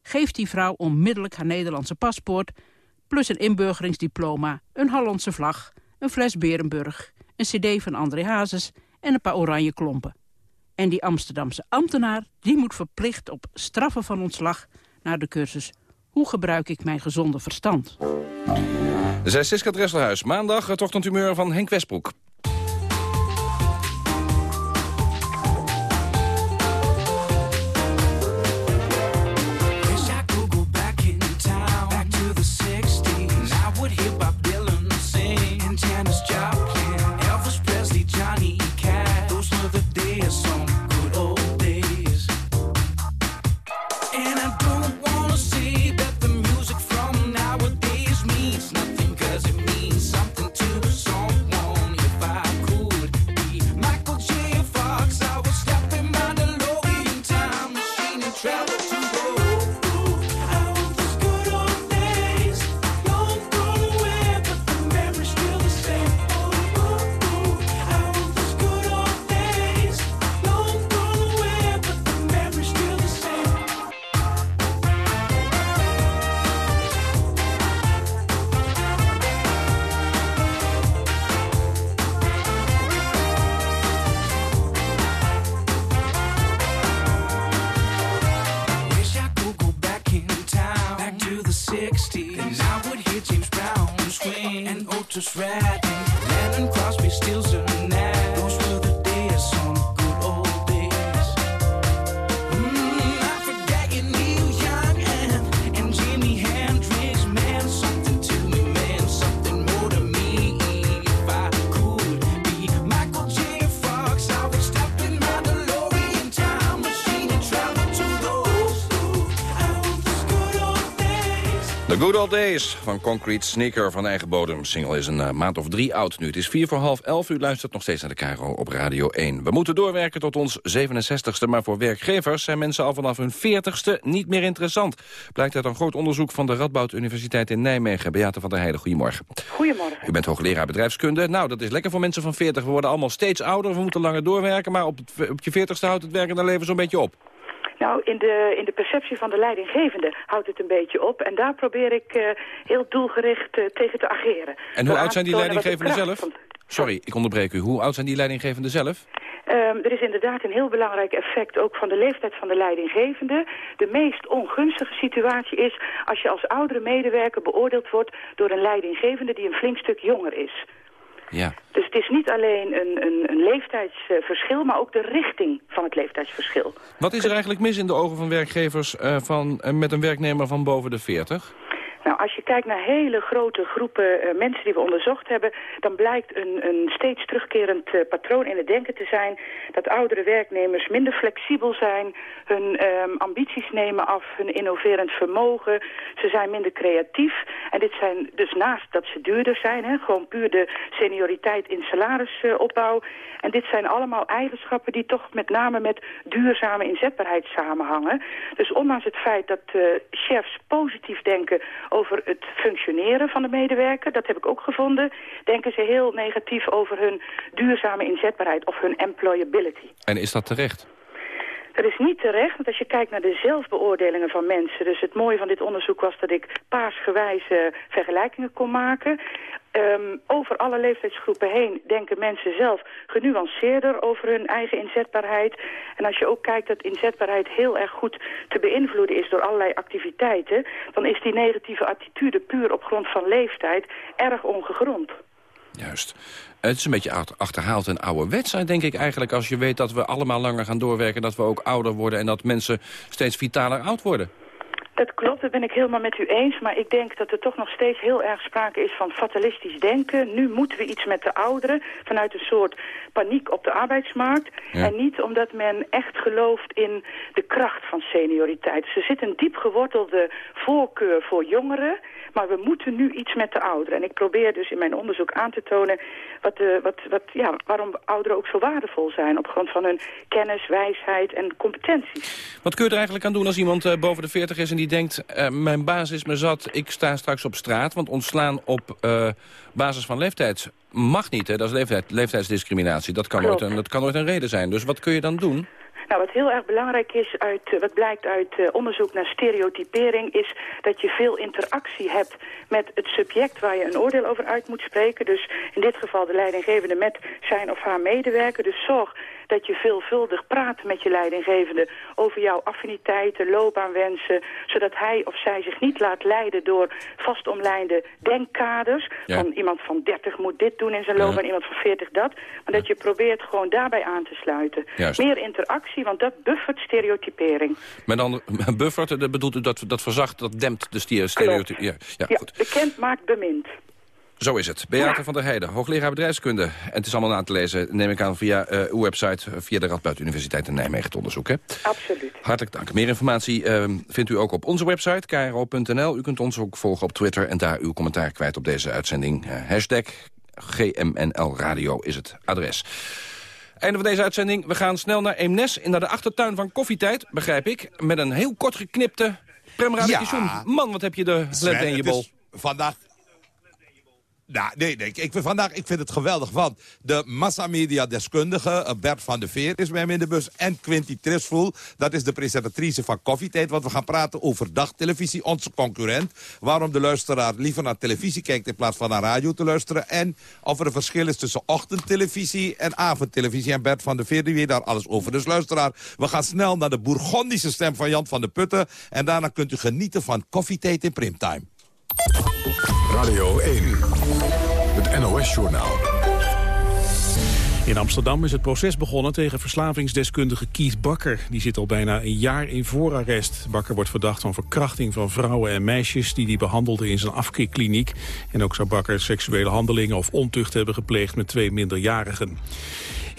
Geeft die vrouw onmiddellijk haar Nederlandse paspoort, plus een inburgeringsdiploma, een Hollandse vlag, een fles Berenburg een cd van André Hazes en een paar oranje klompen. En die Amsterdamse ambtenaar die moet verplicht op straffen van ontslag naar de cursus Hoe gebruik ik mijn gezonde verstand? Zij Siska Dresselhuis, maandag het ochtendhumeur van Henk Westbroek. just ready. Days van Concrete Sneaker van eigen bodem. Single is een eh, maand of drie oud nu. Het is vier voor half elf. U luistert nog steeds naar de Caro op Radio 1. We moeten doorwerken tot ons 67ste. Maar voor werkgevers zijn mensen al vanaf hun 40ste niet meer interessant. Blijkt uit een groot onderzoek van de Radboud Universiteit in Nijmegen. Beate van der Heijden, goedemorgen. Goedemorgen. U bent hoogleraar bedrijfskunde. Nou, dat is lekker voor mensen van 40. We worden allemaal steeds ouder. We moeten langer doorwerken. Maar op, het, op je 40ste houdt het werkende leven zo'n beetje op. Nou, in de, in de perceptie van de leidinggevende houdt het een beetje op. En daar probeer ik eh, heel doelgericht eh, tegen te ageren. En hoe oud zijn die leidinggevenden zelf? van- Sorry, ik onderbreek u. Hoe oud zijn die leidinggevenden zelf? Ehm, er is inderdaad een heel belangrijk effect ook van de leeftijd van de leidinggevende. De meest ongunstige situatie is als je als oudere medewerker beoordeeld wordt door een leidinggevende die een flink stuk jonger is. Ja. Dus het is niet alleen een, een, een leeftijdsverschil, maar ook de richting van het leeftijdsverschil. Wat is er eigenlijk mis in de ogen van werkgevers eh, van, eh, met een werknemer van boven de 40? Nou, als je kijkt naar hele grote groepen eh, mensen die we onderzocht hebben... dan blijkt een, een steeds terugkerend eh, patroon in het denken te zijn... dat oudere werknemers minder flexibel zijn... hun ehm, ambities nemen af, hun innoverend vermogen. Ze zijn minder creatief. En dit zijn dus naast dat ze duurder zijn... Hè, gewoon puur de senioriteit in salarisopbouw. en dit zijn allemaal eigenschappen die toch met name met duurzame inzetbaarheid samenhangen. Dus ondanks het feit dat eh, chefs positief denken over het functioneren van de medewerker, dat heb ik ook gevonden, denken ze heel negatief over hun duurzame inzetbaarheid of hun employability. En is dat terecht? Dat is niet terecht, want als je kijkt naar de zelfbeoordelingen van mensen... dus het mooie van dit onderzoek was dat ik paarsgewijze vergelijkingen kon maken... Ehm, over alle leeftijdsgroepen heen denken mensen zelf genuanceerder over hun eigen inzetbaarheid. En als je ook kijkt dat inzetbaarheid heel erg goed te beïnvloeden is door allerlei activiteiten... dan is die negatieve attitude puur op grond van leeftijd erg ongegrond. Juist. Het is een beetje ach- achterhaald en ouderwets, denk ik eigenlijk... als je weet dat we allemaal langer gaan doorwerken... dat we ook ouder worden en dat mensen steeds vitaler oud worden. Dat klopt, dat ben ik helemaal met u eens. Maar ik denk dat er toch nog steeds heel erg sprake is van fatalistisch denken. Nu moeten we iets met de ouderen vanuit een soort paniek op de arbeidsmarkt. Ja. En niet omdat men echt gelooft in de kracht van senioriteit. Dus er zit een diep gewortelde voorkeur voor jongeren. Maar we moeten nu iets met de ouderen. En ik probeer dus in mijn onderzoek aan te tonen wat de, wat, wat, ja, waarom ouderen ook zo waardevol zijn. Op grond van hun kennis, wijsheid en competenties. Wat kun je er eigenlijk aan doen als iemand eh, boven de 40 is en die denkt... eh, mijn baas is me zat, ik sta straks op straat... want ontslaan op eh, basis van leeftijd mag niet. Hè? Dat is leeftijd, leeftijdsdiscriminatie. Dat kan, nooit een, dat kan nooit een reden zijn. Dus wat kun je dan doen? Nou, wat heel erg belangrijk is, uit, eh, wat blijkt uit eh, onderzoek naar stereotypering... is dat je veel interactie hebt met het subject waar je een oordeel over uit moet spreken. Dus in dit geval de leidinggevende met zijn of haar medewerker. Dus zorg dat je veelvuldig praat met je leidinggevende over jouw affiniteiten, loopbaanwensen... zodat hij of zij zich niet laat leiden door vastomlijnde denkkaders... Ja. van iemand van 30 moet dit doen in zijn Ja. loopbaan, iemand van 40 dat... maar dat je probeert gewoon daarbij aan te sluiten. Juist. Meer interactie, want dat buffert stereotypering. Maar dan buffert, dat bedoelt u dat, dat verzacht, dat dempt de stere- stereotype. Ja, ja, Ja, goed. bekend maakt bemind. Zo is het. Beate van der Heijden, hoogleraar bedrijfskunde. En het is allemaal na te lezen, neem ik aan, via eh, uw website... eh, via de Radboud Universiteit in Nijmegen te onderzoeken. Absoluut. Hartelijk dank. Meer informatie eh, vindt u ook op onze website, kro.nl. U kunt ons ook volgen op Twitter en daar uw commentaar kwijt op deze uitzending. Eh, hashtag GMNL Radio is het adres. Einde van deze uitzending. We gaan snel naar Eemnes, in naar de achtertuin van Koffietijd, begrijp ik. Met een heel kort geknipte Prem Radikation. Man, wat heb je de Sven, lente in je het bol. is Vandaag... Nou, nee, nee. Ik vind, vandaag, ik vind het geweldig, want de massamedia-deskundige eh, Bert van der Veer is bij hem in de bus. En Quinty Trisvoel, dat is de presentatrice van Koffietijd. Want we gaan praten over dagtelevisie, onze concurrent. Waarom de luisteraar liever naar televisie kijkt in plaats van naar radio te luisteren. En of er een verschil is tussen ochtendtelevisie en avondtelevisie. En Bert van der Veer die weet daar alles over. Dus luisteraar, we gaan snel naar de Bourgondische stem van Jan van der Putten. En daarna kunt u genieten van Koffietijd in Primtime. Radio 1. Het NOS-journaal. In Amsterdam is het proces begonnen tegen verslavingsdeskundige Keith Bakker. Die zit al bijna een jaar in voorarrest. Bakker wordt verdacht van verkrachting van vrouwen en meisjes... die hij behandelde in zijn afkeerkliniek. En ook zou Bakker seksuele handelingen of ontucht hebben gepleegd... met twee minderjarigen.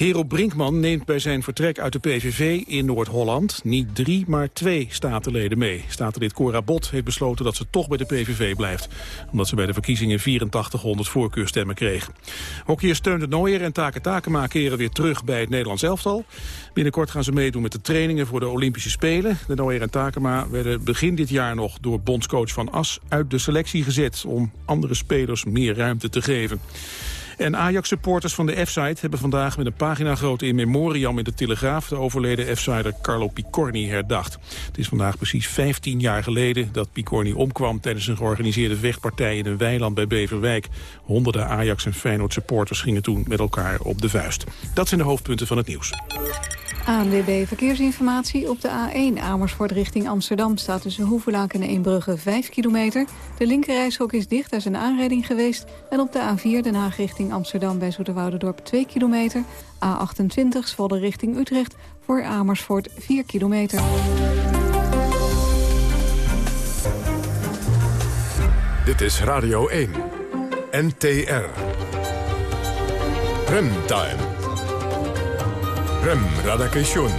Hero Brinkman neemt bij zijn vertrek uit de PVV in Noord-Holland niet drie, maar twee statenleden mee. Statenlid Cora Bot heeft besloten dat ze toch bij de PVV blijft. Omdat ze bij de verkiezingen 8400 voorkeurstemmen kreeg. Hockeyers Steun de Nooier en Take Takema keren weer terug bij het Nederlands elftal. Binnenkort gaan ze meedoen met de trainingen voor de Olympische Spelen. De Nooier en Takema werden begin dit jaar nog door bondscoach Van As uit de selectie gezet... om andere spelers meer ruimte te geven. En Ajax-supporters van de F-site hebben vandaag met een pagina grote in memoriam in de Telegraaf de overleden F-sider Carlo Picorni herdacht. Het is vandaag precies 15 jaar geleden dat Picorni omkwam tijdens een georganiseerde vechtpartij in een weiland bij Beverwijk. Honderden Ajax- en Feyenoord-supporters gingen toen met elkaar op de vuist. Dat zijn de hoofdpunten van het nieuws. ANWB Verkeersinformatie. Op de A1 Amersfoort richting Amsterdam staat tussen Hoevelaak en Eembrugge 5 kilometer. De linkerrijstrook is dicht, daar is een aanrijding geweest. En op de A4 Den Haag richting Amsterdam bij Zoeterwoudendorp 2 kilometer. A28 Zwolle richting Utrecht voor Amersfoort 4 kilometer. Dit is Radio 1. NTR. Remtime. Rem Radakation.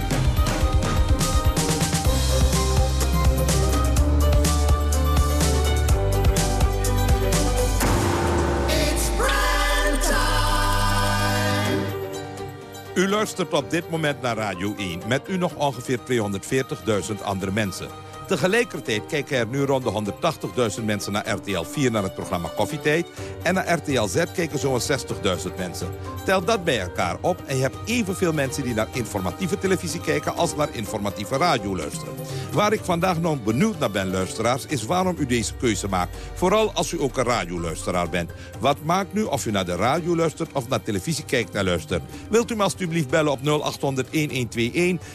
U luistert op dit moment naar Radio 1. Met u nog ongeveer 240.000 andere mensen. Tegelijkertijd kijken er nu rond de 180.000 mensen naar RTL 4 naar het programma Koffietijd. En naar RTL Z kijken zo'n 60.000 mensen. Tel dat bij elkaar op en je hebt evenveel mensen die naar informatieve televisie kijken als naar informatieve radio luisteren. Waar ik vandaag nog benieuwd naar ben, luisteraars, is waarom u deze keuze maakt. Vooral als u ook een radioluisteraar bent. Wat maakt nu of u naar de radio luistert of naar televisie kijkt en luistert? Wilt u me alstublieft bellen op 0800-1121,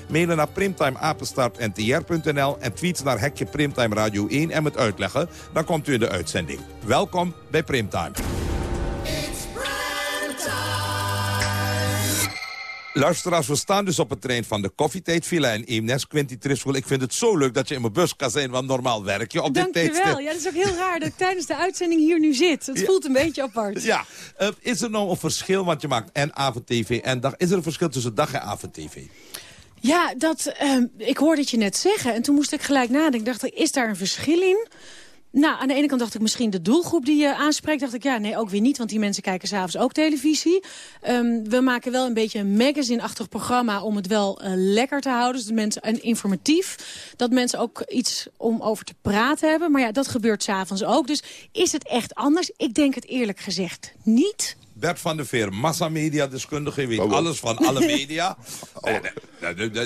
mailen naar primtimeapenstaartntr.nl en tweets naar Hekje Primtime Radio 1 en met uitleggen. Dan komt u in de uitzending. Welkom bij Primtime. Luisteraars, we staan dus op het trein van de koffietijdvilla in Eemnes. Quinty Trisvoel, ik vind het zo leuk dat je in mijn bus kan zijn, want normaal werk je op dit tijdstip. Dankjewel. Ja, dat is ook heel raar dat ik tijdens de uitzending hier nu zit. Het Ja. voelt een beetje apart. Ja, eh, is er nou een verschil, want je maakt en avond-tv en dag. Is er een verschil tussen dag en avond-tv? Ja, dat, ehm, ik hoorde het je net zeggen. En toen moest ik gelijk nadenken. Ik dacht, is daar een verschil in? Nou, aan de ene kant dacht ik misschien de doelgroep die je aanspreekt. Dacht ik, ja, nee, ook weer niet, want die mensen kijken s'avonds ook televisie. Ehm, we maken wel een beetje een magazine-achtig programma om het wel eh, lekker te houden. Dus mensen, en informatief. Dat mensen ook iets om over te praten hebben. Maar ja, dat gebeurt s'avonds ook. Dus is het echt anders? Ik denk het eerlijk gezegd niet. Bert van der Veer, massamedia-deskundige. Weet alles van alle media. Nee,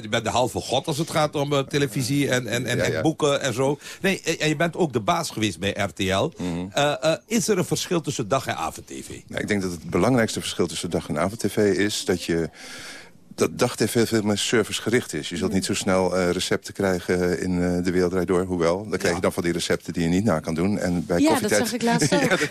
Je bent de halve god als het gaat om eh, televisie en, en, en, Ja, en ja. boeken en zo. Nee, en je bent ook de baas geweest bij RTL. Eh, eh, is er een verschil tussen dag- en avond-tv? Nou, ik denk dat het belangrijkste verschil tussen dag- en avond-tv is... dat je dat dag-tv veel meer servicegericht is. Je zult niet zo snel eh, recepten krijgen in eh, de wereld Draait door. Hoewel, dan krijg je dan van die recepten die je niet na kan doen. En bij Ja, dat zag ik laatst ook. Ja, dat-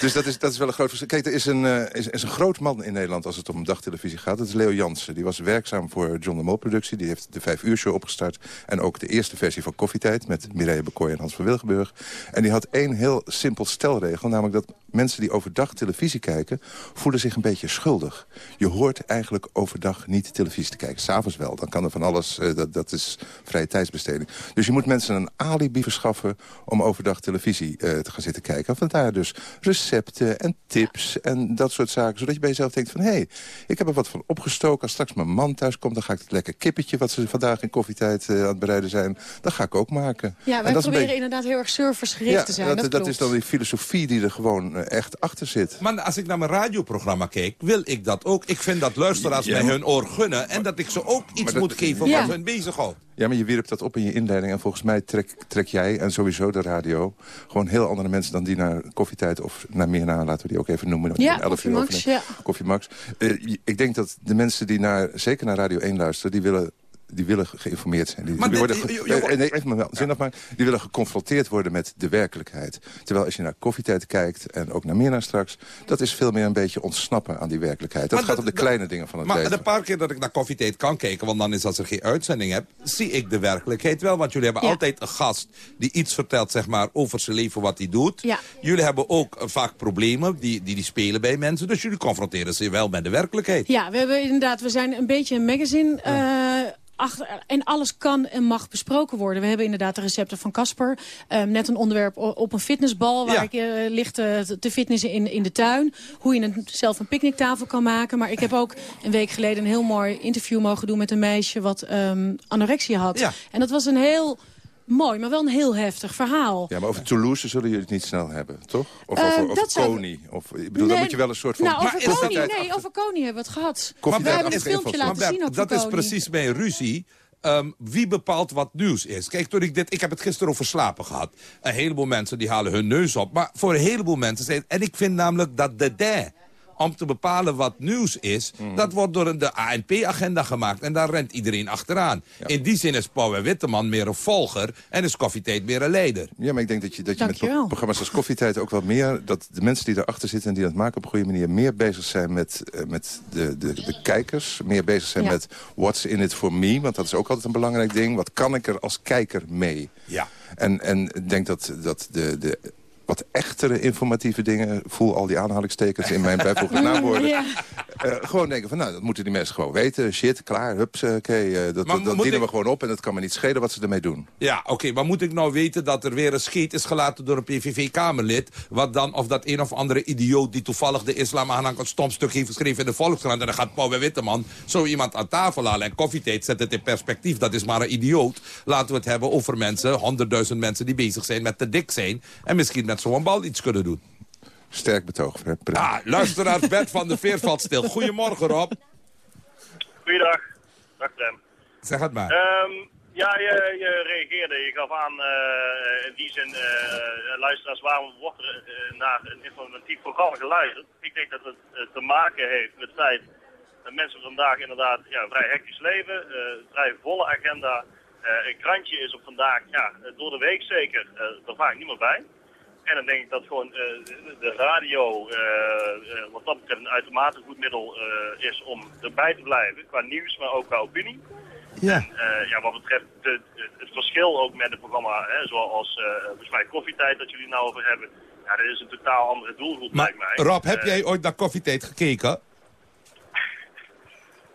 dus dat is, dat is wel een groot verschil. Kijk, er is een, eh, is, is een groot man in Nederland als het om dagtelevisie gaat. Dat is Leo Jansen. Die was werkzaam voor John de Mol productie. Die heeft de Vijf Uur Show opgestart. En ook de eerste versie van Koffietijd met Mireille Bekooi en Hans van Wilgenburg. En die had één heel simpel stelregel. Namelijk dat mensen die overdag televisie kijken... voelen zich een beetje schuldig. Je hoort eigenlijk overdag niet televisie te kijken. S'avonds wel, dan kan er van alles, eh, dat, dat is vrije tijdsbesteding. Dus je moet mensen een alibi verschaffen om overdag televisie eh, te gaan zitten kijken. Vandaar dus recepten en tips en dat soort zaken. Zodat je bij jezelf denkt van, hé, hey, ik heb er wat van opgestoken. Als straks mijn man thuis komt, dan ga ik het lekker kippetje... wat ze vandaag in koffietijd eh, aan het bereiden zijn, dat ga ik ook maken. Ja, En wij proberen beetje- inderdaad heel erg servicegericht te zijn. dat, Dat, is dan die filosofie die er gewoon echt achter zit. Maar als ik naar mijn radioprogramma kijk, wil ik dat ook. Ik vind dat luisteraars Ja, maar- hun oor gunnen... en dat ik ze ook iets dat- moet geven Ja. wat hun bezighoudt. Ja, maar je wierp dat op in je inleiding. En volgens mij trek, trek jij en sowieso de radio... gewoon heel andere mensen dan die naar koffietijd of naar meer na... laten we die ook even noemen. Ja, om 11 Koffie uur Max, ja. Koffie Max. Eh, ik denk dat de mensen die naar, zeker naar Radio 1 luisteren... die willen die willen geïnformeerd zijn. Die, Maar worden ge- eh, nee, even maar wel, zin afmaken. Die willen geconfronteerd worden met de werkelijkheid. Terwijl als je naar koffietijd kijkt en ook naar meer naar straks... dat is veel meer een beetje ontsnappen aan die werkelijkheid. Dat Maar gaat dat- om de dat- kleine dingen van het Maar leven. de paar keer dat ik naar koffietijd kan kijken... want dan is als er geen uitzending heb... zie ik de werkelijkheid wel. Want jullie hebben Ja. altijd een gast die iets vertelt zeg maar, over zijn leven, wat hij doet. Ja. Jullie hebben ook eh, vaak problemen die, die die spelen bij mensen. Dus jullie confronteren ze wel met de werkelijkheid. Ja, we hebben inderdaad, we zijn een beetje een magazine. eh, achter, en alles kan en mag besproken worden. We hebben inderdaad de recepten van Casper. Ehm, net een onderwerp op een fitnessbal... waar Ja. ik eh, ligt eh, te- fitnessen in, in de tuin. Hoe je een, zelf een picknicktafel kan maken. Maar ik heb ook een week geleden een heel mooi interview mogen doen... met een meisje wat ehm, anorexia had. Ja. En dat was een heel mooi, maar wel een heel heftig verhaal. Ja, maar over Toulouse zullen jullie het niet snel hebben, toch? Of Eh, over, over zou-. Of, ik bedoel, dan moet je wel een soort van... Nou, over Maar Koning, nee, over Koning hebben we het gehad. Koffietijd We hebben een filmpje laten Maar zien over dat is precies mijn ruzie. Ehm, wie bepaalt wat nieuws is? Kijk, toen ik dit, ik heb het gisteren over slapen gehad. Een heleboel mensen die halen hun neus op. Maar voor een heleboel mensen zijn... En ik vind namelijk dat de de om te bepalen wat nieuws is... Mhm. dat wordt door de ANP-agenda gemaakt. En daar rent iedereen achteraan. In die zin is Paul Witteman meer een volger... en is Koffietijd meer een leider. Ja, maar ik denk dat je, dat je met programma's als Koffietijd ook wel meer... dat de mensen die erachter zitten en die dat maken op een goede manier... meer bezig zijn met, eh, met de, de, de kijkers. Meer bezig zijn Ja. met what's in it for me. Want dat is ook altijd een belangrijk ding. Wat kan ik er als kijker mee? Ja. En, en ik denk dat, dat de, de wat echtere informatieve dingen... voel al die aanhalingstekens in mijn bijvoeglijke naamwoorden... Ja. Eh, gewoon denken van, nou, dat moeten die mensen gewoon weten. Shit, klaar, hups, oké. eh, dat dat, dat dienen ik- we gewoon op en het kan me niet schelen wat ze ermee doen. Ja, oké, maar moet ik nou weten dat er weer een scheet is gelaten door een PVV-Kamerlid... wat dan, of dat een of andere idioot die toevallig de islam aanhangt... een stom stuk heeft geschreven in de Volkskrant... en dan gaat Paul Witteman zo iemand aan tafel halen... en koffietijd zet het in perspectief, dat is maar een idioot. Laten we het hebben over mensen, honderdduizend mensen... die bezig zijn met te dik zijn... en misschien met zo'n bal iets kunnen doen. Sterk betoog. hè, Prem. Ah, luisteraar Bert van de Veer valt stil. Goedemorgen, Rob. Goeiedag. Dag Prem. Zeg het maar. Ehm, ja, je, je reageerde. Je gaf aan eh, in die zin, eh, luisteraars, waarom wordt er eh, naar een informatief programma geluisterd? Ik denk dat het te maken heeft met het feit dat mensen vandaag inderdaad ja, een vrij hectisch leven, eh, een vrij volle agenda. Eh, een krantje is op vandaag, ja, door de week zeker, eh daar vaak niet meer bij. En dan denk ik dat gewoon eh, de- radio eh, eh, wat dat betreft een uitermate goed middel is om erbij te blijven. Qua nieuws, maar ook qua opinie. Ja. Eh, ja, wat betreft de, het, verschil ook met het programma, hè, zoals eh volgens mij koffietijd dat jullie nou over hebben. Ja, dat is een totaal andere doelgroep, Maar lijkt mij. Rob, heb jij ooit naar koffietijd gekeken?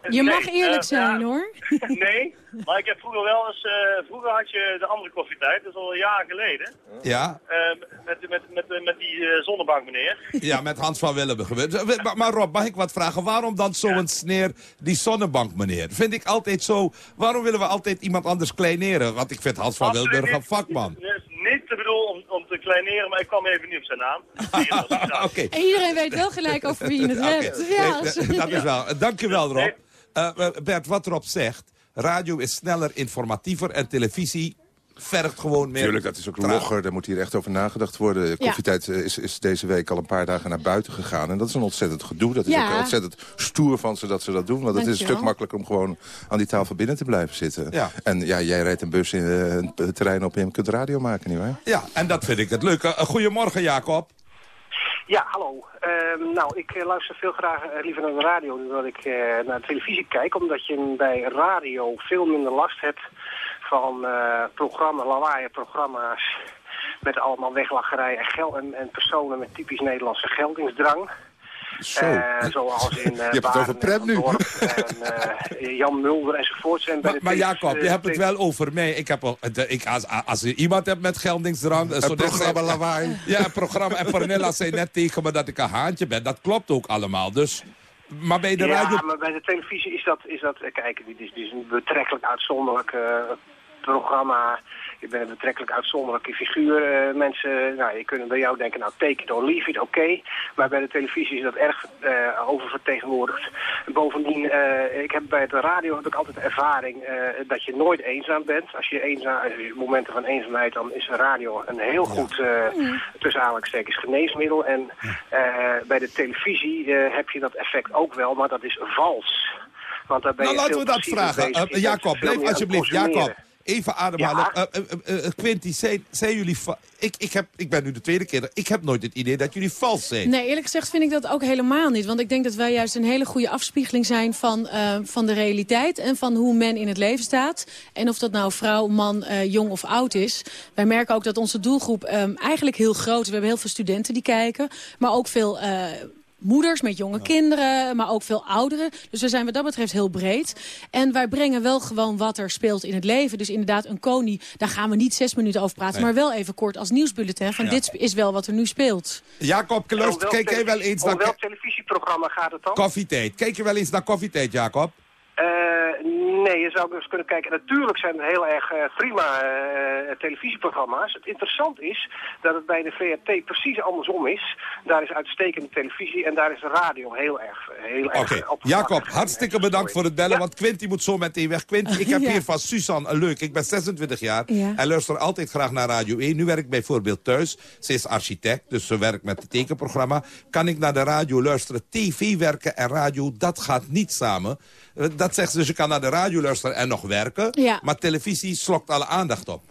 Je mag nee, eerlijk eh, zijn, ja, hoor. nee, maar ik heb vroeger wel eens, eh, vroeger had je de andere koffietijd, dat is al een jaar geleden. Ja? Eh, met, met, met, met die eh, zonnebank meneer. Ja, met Hans van Willem. Maar, maar Rob, mag ik wat vragen? Waarom dan zo'n sneer die zonnebank, meneer? Vind ik altijd zo... Waarom willen we altijd iemand anders kleineren? Want ik vind Hans van Wilburg een vakman. Het is niet te bedoel om, om te kleineren, maar ik kwam even niet op zijn naam. Oké. En iedereen weet wel gelijk over wie je het hebt. Ja, nee, dat is wel. Dankjewel, Rob. Eh, eh, Bert, wat Rob zegt... radio is sneller, informatiever en televisie vergt gewoon meer... Tuurlijk, dat is ook traag. logger. Daar moet hier echt over nagedacht worden. Koffietijd eh, is, is deze week al een paar dagen naar buiten gegaan. En dat is een ontzettend gedoe. Dat is Ja. ook ontzettend stoer van ze dat ze dat doen. Want het is een stuk makkelijker om gewoon aan die tafel binnen te blijven zitten. Ja. En ja, jij rijdt een bus in een terrein op en je kunt radio maken, nietwaar? Ja, en dat vind ik het leuk. Eh, goedemorgen, Jacob. Ja, hallo. Ehm, nou, ik eh, luister veel graag eh, liever naar de radio dan ik eh, naar de televisie kijk. Omdat je bij radio veel minder last hebt van programma, programma's met allemaal weglacherij en, en, en personen met typisch Nederlandse geldingsdrang. Zo. Eh, zoals in Je eh hebt het over Prem en nu. En eh, Jan Mulder enzovoorts. En bij Maar, de maar Jacob, je hebt het wel over mij. Ik heb, al- de- ik, als, als je iemand hebt met geldingsdrang... Een programma lawaai. Ja, een programma. En Pernilla zei net tegen me dat ik een haantje ben. Dat klopt ook allemaal. Dus, maar bij de ja, radio... maar bij de televisie is dat, is dat kijk, dit is, dit is een betrekkelijk uitzonderlijk eh, programma. Je bent een betrekkelijk uitzonderlijke figuur. Eh, mensen, nou, je kunnen bij jou denken, nou, take it or leave it, oké. Maar bij de televisie is dat erg eh, oververtegenwoordigd. Bovendien, eh, ik heb bij de radio heb ik altijd de ervaring eh, dat je nooit eenzaam bent. Als je eenzaam, als je momenten van eenzaamheid, dan is de radio een heel goed, eh tussen aanhalingstekens, geneesmiddel. En eh, bij de televisie heb je dat effect ook wel, maar dat is vals. Want daar ben Nou, je laten veel we dat vragen. Jacob, blijf alsjeblieft. Jacob, even ademhalen. Ja. Eh, Quinty, zijn, zijn jullie... Ik, ik, heb, ik ben nu de tweede keer. Ik heb nooit het idee dat jullie vals zijn. Nee, eerlijk gezegd vind ik dat ook helemaal niet. Want ik denk dat wij juist een hele goede afspiegeling zijn van, eh, van de realiteit... en van hoe men in het leven staat. En of dat nou vrouw, man, eh, jong of oud is. Wij merken ook dat onze doelgroep ehm, eigenlijk heel groot is. We hebben heel veel studenten die kijken. Maar ook veel... Moeders met jonge kinderen, maar ook veel ouderen. Dus we zijn wat dat betreft heel breed. En wij brengen wel gewoon wat er speelt in het leven. Dus inderdaad, een koning, daar gaan we niet zes minuten over praten... Nee. maar wel even kort als nieuwsbulletin. Van Ja. dit is wel wat er nu speelt. Jacob, luister, welk kijk jij wel eens naar welk televisieprogramma gaat het dan? koffietijd? Kijk je wel eens naar koffietijd, Jacob? Eh, nee, je zou dus kunnen kijken. Natuurlijk zijn het heel erg eh, prima eh, televisieprogramma's. Het interessant is dat het bij de VRT precies andersom is. Daar is uitstekende televisie en daar is de radio heel erg, heel erg oppervlakkig. Jacob, hartstikke bedankt voor het bellen, want Quinty moet zo meteen weg. Quinty, ik heb Ja. hier van Suzanne een leuk. Ik ben 26 jaar Ja. en luister altijd graag naar Radio 1. Nu werk ik bijvoorbeeld thuis. Ze is architect, dus ze werkt met het tekenprogramma. Kan ik naar de radio luisteren? TV werken en radio, dat gaat niet samen. Dat zegt ze, dus je kan naar de radio luisteren en nog werken. Ja. Maar televisie slokt alle aandacht op.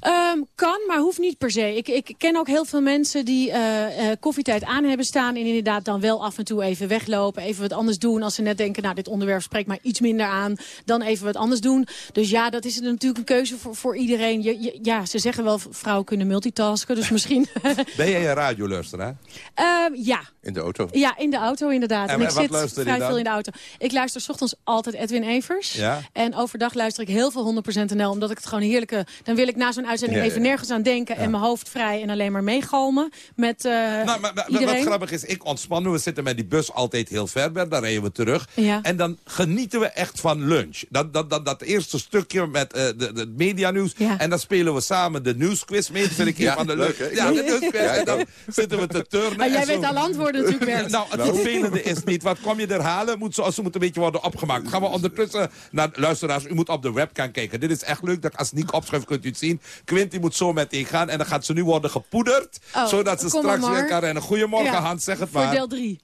Ehm, kan, maar hoeft niet per se. Ik, ik ken ook heel veel mensen die eh, eh, koffietijd aan hebben staan... en inderdaad dan wel af en toe even weglopen, even wat anders doen... als ze net denken, nou, dit onderwerp spreekt mij iets minder aan... dan even wat anders doen. Dus ja, dat is natuurlijk een keuze voor, voor iedereen. Je, je- ja, ze zeggen wel, vrouwen kunnen multitasken, dus misschien... Ben jij een radioluisteraar? Ehm, ja, In de auto. ja, in de auto inderdaad. En En, ik wat zit luister je vrij dan? veel in de auto. Ik luister 's ochtends altijd Edwin Evers. Ja. En overdag luister ik heel veel 100% NL. Omdat ik het gewoon heerlijke... Dan wil ik na zo'n uitzending Ja, ja, even nergens aan denken. En mijn hoofd vrij en alleen maar meegalmen. Met eh Nou, maar, maar- wat grappig is, ik ontspan. We zitten met die bus altijd heel ver weg. Dan rijden we terug. Ja. En dan genieten we echt van lunch. Dat, dat, dat, dat eerste stukje met eh de, de medianieuws. Ja. En dan spelen we samen de nieuwsquiz mee. Dat vind ik van de leuk? Ja, de nieuwsquiz. En dan zitten we te turnen. Maar en jij weet alle antwoorden natuurlijk, nou, het vervelende is niet, wat kom je er halen? Moet, zoals ze moet een beetje worden opgemaakt. Gaan we ondertussen naar luisteraars. U moet op de webcam kijken. Dit is echt leuk. Dat als Niek opschrijft kunt u het zien. Quinty moet zo meteen gaan. En dan gaat ze nu worden gepoederd. Oh, zodat ze straks maar, weer kan rennen. Goedemorgen Ja, Hans, zeg het Voor maar. deel 3.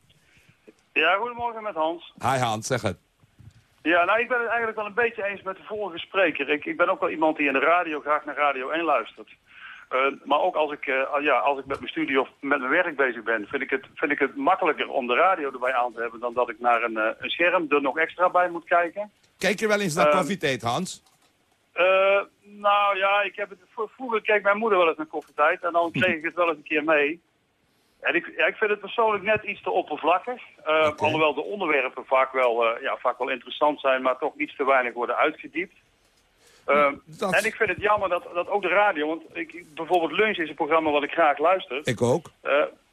Ja, goedemorgen met Hans. Hi Hans, zeg het. Ja, nou, ik ben het eigenlijk wel een beetje eens met de vorige spreker. Ik, ik ben ook wel iemand die in de radio graag naar Radio 1 luistert. Eh, maar ook als ik, eh, ja, als ik met mijn studie of met mijn werk bezig ben, vind ik, het, vind ik het makkelijker om de radio erbij aan te hebben dan dat ik naar een, eh, een scherm er nog extra bij moet kijken. Kijk je wel eens naar Ehm, koffietijd, Hans? Eh, nou ja, ik heb het, vro- vroeger keek mijn moeder wel eens naar koffietijd en dan kreeg ik het wel eens een keer mee. En ik, ja, ik vind het persoonlijk net iets te oppervlakkig. Eh, Alhoewel de onderwerpen vaak wel, eh, ja, vaak wel interessant zijn, maar toch iets te weinig worden uitgediept. Dat- En ik vind het jammer dat, dat ook de radio, want ik, bijvoorbeeld Lunch is een programma wat ik graag luister. Ik ook.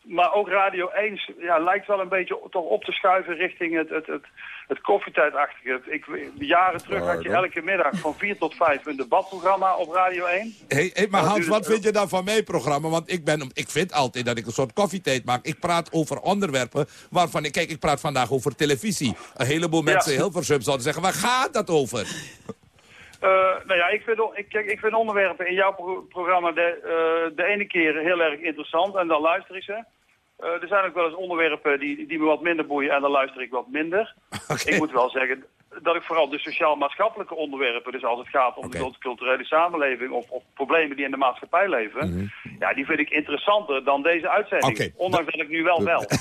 Maar ook Radio 1 ja, lijkt wel een beetje toch op te schuiven richting het, het, het, het koffietijdachtige. Ik, jaren terug had je elke middag van 4 tot 5 een debatprogramma op Radio 1. Hey, hey, maar Hans, wat vind je dan van mijn programma? Want ik, ben, ik vind altijd dat ik een soort koffietijd maak. Ik praat over onderwerpen waarvan ik... Kijk, ik praat vandaag over televisie. Een heleboel Ja. mensen heel verzumd zouden zeggen... waar gaat dat over? Eh, nou ja, ik vind, ik, kijk, ik vind onderwerpen in jouw pro- programma de, eh, de ene keer heel erg interessant en dan luister ik ze. Eh, er zijn ook wel eens onderwerpen die, die me wat minder boeien en dan luister ik wat minder. Ik moet wel zeggen dat ik vooral de sociaal-maatschappelijke onderwerpen, dus als het gaat om de culturele samenleving of, of problemen die in de maatschappij leven, ja, die vind ik interessanter dan deze uitzending. Ondanks dat ik nu wel bel.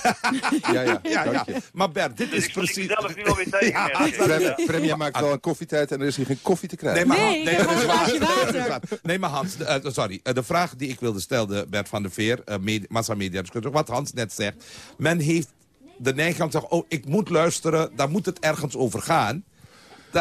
Ja, ja, Ja, ja. Maar Bert, dit Dus is ik precies... mezelf nu alweer tegen. Ja, ik. Premier, premier maakt wel een koffietijd en er is hier geen koffie te krijgen. Nee, maar, Nee, ik dat is waar. is water. Nee, maar Hans, eh, sorry. Eh, de vraag die ik wilde stellen, Bert van der Veer, uh, med massamedia, wat Hans net zegt. Men heeft de neiging zeggen, oh, ik moet luisteren, daar moet het ergens over gaan.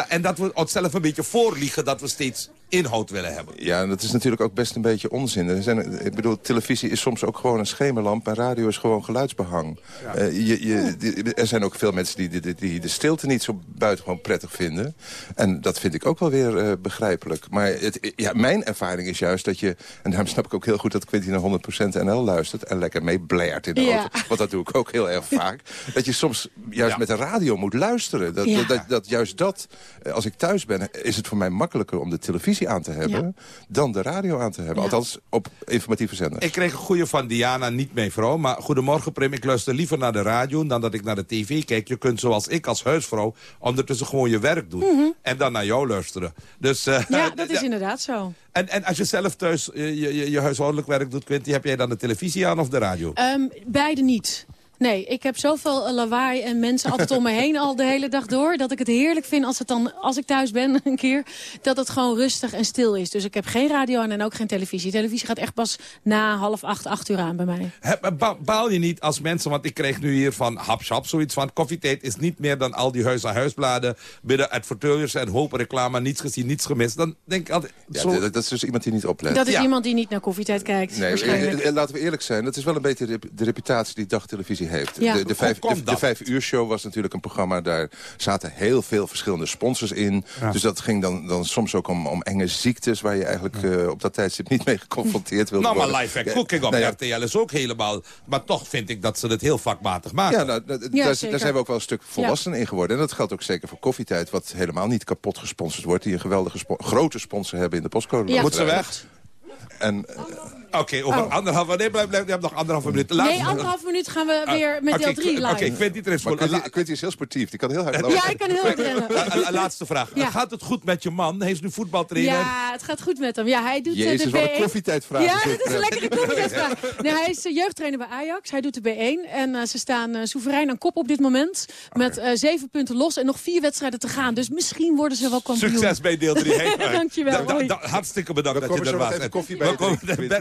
En dat we onszelf een beetje voorliegen dat we steeds inhoud willen hebben. Ja, en dat is natuurlijk ook best een beetje onzin. Er zijn, ik bedoel, televisie is soms ook gewoon een schemerlamp... en radio is gewoon geluidsbehang. Eh, je, je, die- er zijn ook veel mensen die, die, die de stilte niet zo buitengewoon prettig vinden. En dat vind ik ook wel weer eh, begrijpelijk. Maar het, ja, mijn ervaring is juist dat je... en daarom snap ik ook heel goed dat Quinty naar 100% NL luistert... en lekker mee blairt in de Ja. auto. Want dat doe ik ook heel erg vaak. Dat je soms juist Ja. met de radio moet luisteren. Dat, Ja. dat, dat, dat juist dat, eh, als ik thuis ben... is het voor mij makkelijker om de televisie televisie aan te hebben... dan de radio aan te hebben. Althans, op informatieve zenders. Ik kreeg een goede van Diana, niet mijn vrouw. Maar goedemorgen Prim, ik luister liever naar de radio... dan dat ik naar de tv kijk. Je kunt zoals ik als huisvrouw ondertussen gewoon je werk doen. Mhm. En dan naar jou luisteren. Dus, eh, Ja, dat is inderdaad zo. en, en als je zelf thuis eh, je, je, je huishoudelijk werk doet, Quinty... heb jij dan de televisie aan of de radio? Ehm, beide niet. Nee, ik heb zoveel eh, lawaai en mensen altijd om me heen al de hele dag door... dat ik het heerlijk vind als, het dan, als ik thuis ben een keer... dat het gewoon rustig en stil is. Dus ik heb geen radio aan en ook geen televisie. Televisie gaat echt pas na half acht, acht uur aan bij mij. Heb, ba- baal je niet als mensen, want ik kreeg nu hier van hapshap zoiets van... koffietijd is niet meer dan al die huis-aan-huisbladen... binnen adverteurs en hoop reclame, niets gezien, niets gemist. Dan denk ik altijd... Ja, zo- dat, dat is dus iemand die niet oplet. Dat is iemand die niet naar koffietijd kijkt, Nee, waarschijnlijk. eh, eh, laten we eerlijk zijn. Dat is wel een beetje de, de reputatie die dagtelevisie heeft. Ja. De, de, vijf, de, de uur show was natuurlijk een programma. Daar zaten heel veel verschillende sponsors in. Ja. Dus dat ging dan, dan soms ook om, om enge ziektes... waar je eigenlijk eh, op dat tijdstip niet mee geconfronteerd wilde nou, maar worden. live cooking op nou ja, RTL is ook helemaal... Maar toch vind ik dat ze het heel vakmatig maken. Ja, nou, Ja, daar, daar zijn we ook wel een stuk volwassener in geworden. En dat geldt ook zeker voor Koffietijd... wat helemaal niet kapot gesponsord wordt. Die een geweldige spo- grote sponsor hebben in de postcode. Ja. Moet ze weg? En, eh, Oké, over Oh. anderhalve... Nee, blijf, blijf, je hebt nog anderhalve minuut. Nee, anderhalf minuut gaan we weer met deel 3 live. Oké, er maar voor. Quinty, Quinty is heel sportief. Die kan heel hard lopen. Ja, ik kan heel hard rennen. Eh, eh, Laatste vraag. Ja. Gaat het goed met je man? Hij is nu voetbaltrainer. Ja, het gaat goed met hem. Ja, hij doet eh, Jezus, de wat B1. een koffietijdvraag Ja, dat is een eh. lekkere koffietijdvraag. Nee, hij is eh, jeugdtrainer bij Ajax. Hij doet de B1. En eh, ze staan eh, soeverein aan kop op dit moment. Met eh, zeven punten los en nog vier wedstrijden te gaan. Dus misschien worden ze wel kampioen. Succes bij deel 3. Dankjewel, Da- hoi. da- hartstikke bedankt dat je er was. koffie We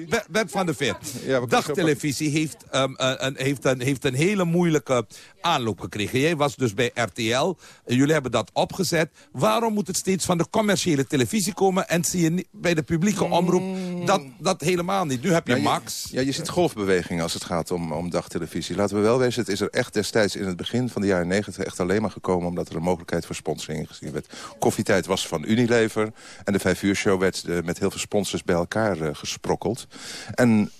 bij Bert- Bert van der Veer. Ja, Dagtelevisie heeft, ehm, een, een- heeft, een, heeft een hele moeilijke aanloop gekregen. Jij was dus bij RTL. Jullie hebben dat opgezet. Waarom moet het steeds van de commerciële televisie komen... en zie je bij de publieke omroep dat, dat helemaal niet? Nu heb je Max. Ja, je ziet golfbewegingen als het gaat om, om dagtelevisie. Laten we wel wezen, het is er echt destijds in het begin van de jaren negentig... echt alleen maar gekomen omdat er een mogelijkheid voor sponsoring gezien werd. Koffietijd was van Unilever. En de Vijf Uur Show werd eh, met heel veel sponsors bij elkaar eh, gesprokkeld. En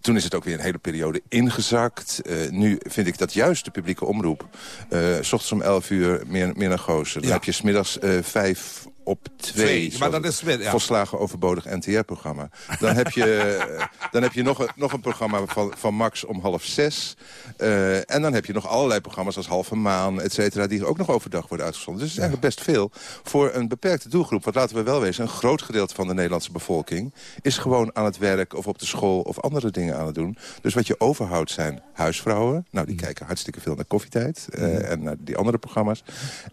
toen is het ook weer een hele periode ingezakt. Eh, nu vind ik dat juist de publieke omroep... eh, s ochtends om 11 uur meer, meer naar Goosen. Dan Ja. heb je smiddags eh vijf op twee. Twee, maar zoals dat het is weer- ja. Volslagen overbodig NTR-programma. Dan heb je, eh, dan heb je nog, een, nog een programma van, van Max om half zes. Eh, en dan heb je nog allerlei programma's als Halve Maan, et cetera... die ook nog overdag worden uitgezonden. Dus het is eigenlijk best veel voor een beperkte doelgroep. Want laten we wel wezen, een groot gedeelte van de Nederlandse bevolking... is gewoon aan het werk of op de school of andere dingen aan het doen. Dus wat je overhoudt zijn huisvrouwen. Nou, die kijken hartstikke veel naar koffietijd eh, en naar die andere programma's.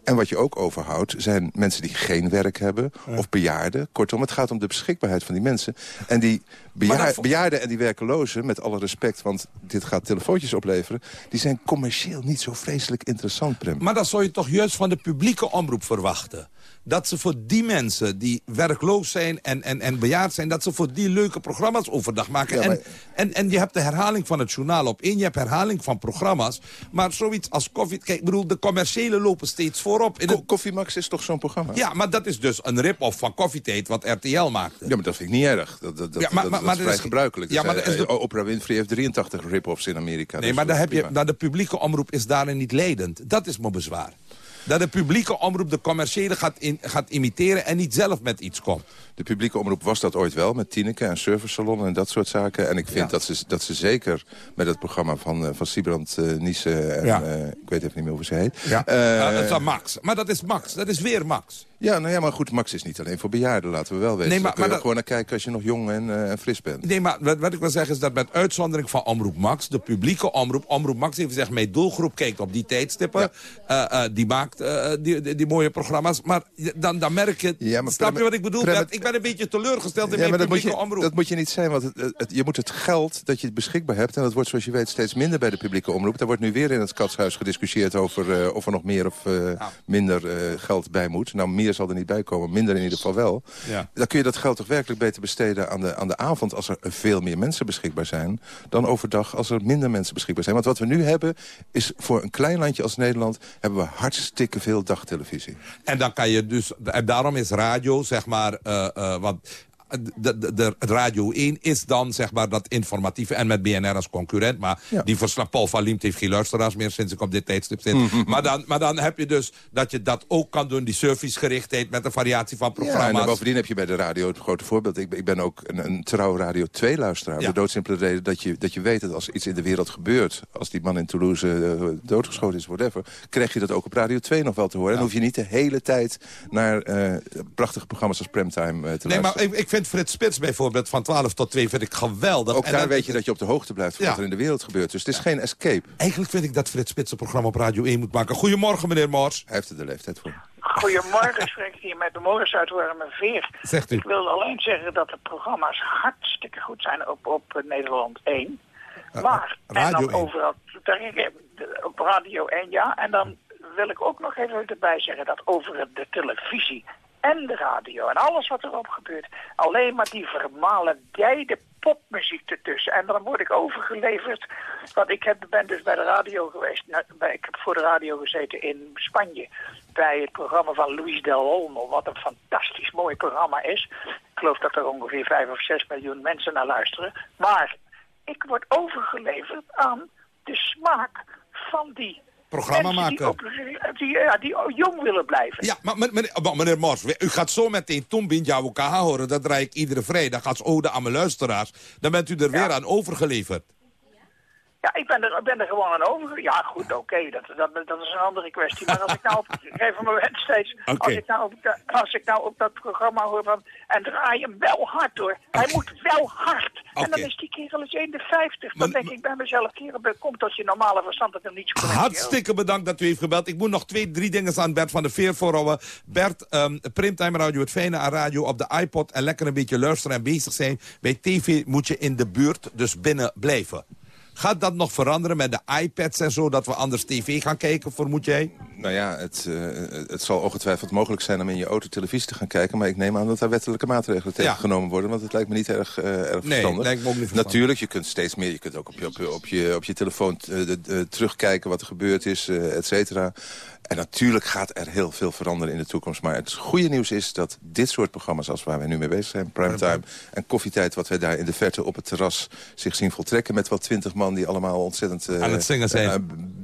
En wat je ook overhoudt zijn mensen die geen werk hebben of bejaarden. Kortom, het gaat om de beschikbaarheid van die mensen. En die bejaar- bejaarden en die werkelozen, met alle respect... want dit gaat telefoontjes opleveren... die zijn commercieel niet zo vreselijk interessant, Prem. Maar dat zou je toch juist van de publieke omroep verwachten. Dat ze voor die mensen die werkloos zijn en, en, en bejaard zijn... dat ze voor die leuke programma's overdag maken. Ja, maar- en, en, en je hebt de herhaling van het journaal op één. Je hebt herhaling van programma's. Maar zoiets als koffie... Kijk, ik bedoel, de commerciële lopen steeds voorop. In Ko- het, Koffie Max is toch zo'n programma? ja, maar dat is dus een rip-off van Koffietijd wat RTL maakte. Ja, maar dat vind ik niet erg. Dat, dat, dat, Ja, maar- dat- maar- dat maar is vrij is- gebruikelijk. ja, maar is de- eh, Oprah Winfrey heeft 83 rip-offs in Amerika. Nee, dus maar is heb je, nou, de publieke omroep is daarin niet leidend. Dat is mijn bezwaar. Dat de publieke omroep de commerciële gaat, in, gaat imiteren en niet zelf met iets komt. De publieke omroep was dat ooit wel, met Tineke en servicesalon en dat soort zaken. En ik vind Ja. dat, ze, dat ze zeker met het programma van, eh, van Siebrand uh, en Ja. eh, ik weet even niet meer hoe ze heet. Ja. Dat is Max. Maar dat is Max. Dat is weer Max. Ja, nou ja, maar goed, Max is niet alleen voor bejaarden, laten we wel weten. Nee, maar- Daar kun je maar gewoon naar kijken als je nog jong en, eh, en fris bent. Nee, maar wat, wat ik wil zeggen is dat met uitzondering van Omroep Max... de publieke omroep, Omroep Max heeft gezegd... mijn doelgroep kijkt op die tijdstippen. eh, eh, die maakt die, die, die mooie programma's. Maar dan, dan merk je... Ja, maar snap je wat ik bedoel? Ik ben een beetje teleurgesteld in Ja, mijn dat publieke je, omroep. dat moet je niet zijn, want het, het- je moet het geld dat je beschikbaar hebt... en dat wordt zoals je weet steeds minder bij de publieke omroep. Daar wordt nu weer in het katshuis gediscussieerd over of er nog meer of minder geld bij moet. Nou, meer zal er niet bij komen, minder in ieder geval wel. Ja. Dan kun je dat geld toch werkelijk beter besteden aan de, aan de avond... als er veel meer mensen beschikbaar zijn, dan overdag als er minder mensen beschikbaar zijn. Want wat we nu hebben, is voor een klein landje als Nederland... hebben we hartstikke veel dagtelevisie. En dan kan je dus, en daarom is radio, zeg maar, uh, uh, want de, de, de Radio 1 is dan zeg maar dat informatieve en met BNR als concurrent. Maar die verslag Paul van Liemt heeft geen luisteraars meer sinds ik op dit tijdstip zit. Mhm. maar, dan, maar dan heb je dus dat je dat ook kan doen, die servicegerichtheid met een variatie van Ja, programma's. en bovendien heb je bij de radio het grote voorbeeld. Ik, ben- ik ben ook een, een trouw Radio 2-luisteraar. Ja. De doodsimpele reden dat je, dat je weet dat als iets in de wereld gebeurt... als die man in Toulouse eh, doodgeschoten is, whatever... krijg je dat ook op Radio 2 nog wel te horen. En dan hoef je niet de hele tijd naar eh, prachtige programma's als Primetime eh, te Nee, maar luisteren. ik, ik vind Frits Spits bijvoorbeeld van 12 tot 2 vind ik geweldig. Ook En daar dan- weet je dat je op de hoogte blijft van Ja. wat er in de wereld gebeurt. Dus het is geen escape. Eigenlijk vind ik dat Frits Spits een programma op Radio 1 moet maken. Goedemorgen, meneer Moors. Hij heeft er de leeftijd voor. Goedemorgen, spreek ik hier met de Morris uit Wormerveer. Zegt u. Ik wil alleen zeggen dat de programma's hartstikke goed zijn op, op eh, Nederland 1. Maar, en Radio dan 1. overal, daar- de- op Radio 1 ja. En dan wil ik ook nog even erbij zeggen dat over de televisie en de radio en alles wat erop gebeurt, alleen maar die vermalendijde popmuziek ertussen. En dan word ik overgeleverd, want ik heb, ben dus bij de radio geweest, nou, bij, ik heb voor de radio gezeten in Spanje, bij het programma van Luis del Olmo, wat een fantastisch mooi programma is. Ik geloof dat er ongeveer 5 of 6 miljoen mensen naar luisteren. Maar ik word overgeleverd aan de smaak van die Programma mensen die, maken. op- die, ja, die jong willen blijven. Ja, maar meneer, maar meneer Mors, u gaat zo meteen Tombin Jawukaha horen. Dat draai ik iedere vrijdag als ode aan mijn luisteraars. Dan bent u er weer aan overgeleverd. Ja, ik ben er, ik ben er gewoon aan over. Ja, goed, oké, dat, dat, dat is een andere kwestie. Maar als ik nou op een gegeven moment steeds... Als, ik nou op, de- als ik nou op dat programma hoor van... En draai hem wel hard hoor. Hij moet wel hard. En dan is die kerel eens 51. Dan denk ik bij mezelf, kerel, komt tot je normale verstand dat niets komt. Hartstikke bedankt dat u heeft gebeld. Ik moet nog twee, drie dingen aan Bert van der Veer voorhouden. Bert, ehm Primtime Radio, het fijne aan radio op de iPod... en lekker een beetje luisteren en bezig zijn. Bij tv moet je in de buurt, dus binnen blijven. Gaat dat nog veranderen met de iPads en zo... dat we anders tv gaan kijken, vermoed jij? Nou ja, het, eh, het zal ongetwijfeld mogelijk zijn om in je auto televisie te gaan kijken. Maar ik neem aan dat daar wettelijke maatregelen tegen Ja. genomen worden. Want het lijkt me niet erg, eh erg Nee, verstandig. lijkt me ook niet verstandig. Natuurlijk, je kunt steeds meer. Je kunt ook op je, op je, op je, op je telefoon eh, de- terugkijken wat er gebeurd is, eh, et cetera. En natuurlijk gaat er heel veel veranderen in de toekomst. Maar het goede nieuws is dat dit soort programma's als waar wij nu mee bezig zijn... Primetime en Koffietijd, wat wij daar in de verte op het terras zich zien voltrekken... met wel twintig man die allemaal ontzettend eh, Aan het zingen zijn. eh,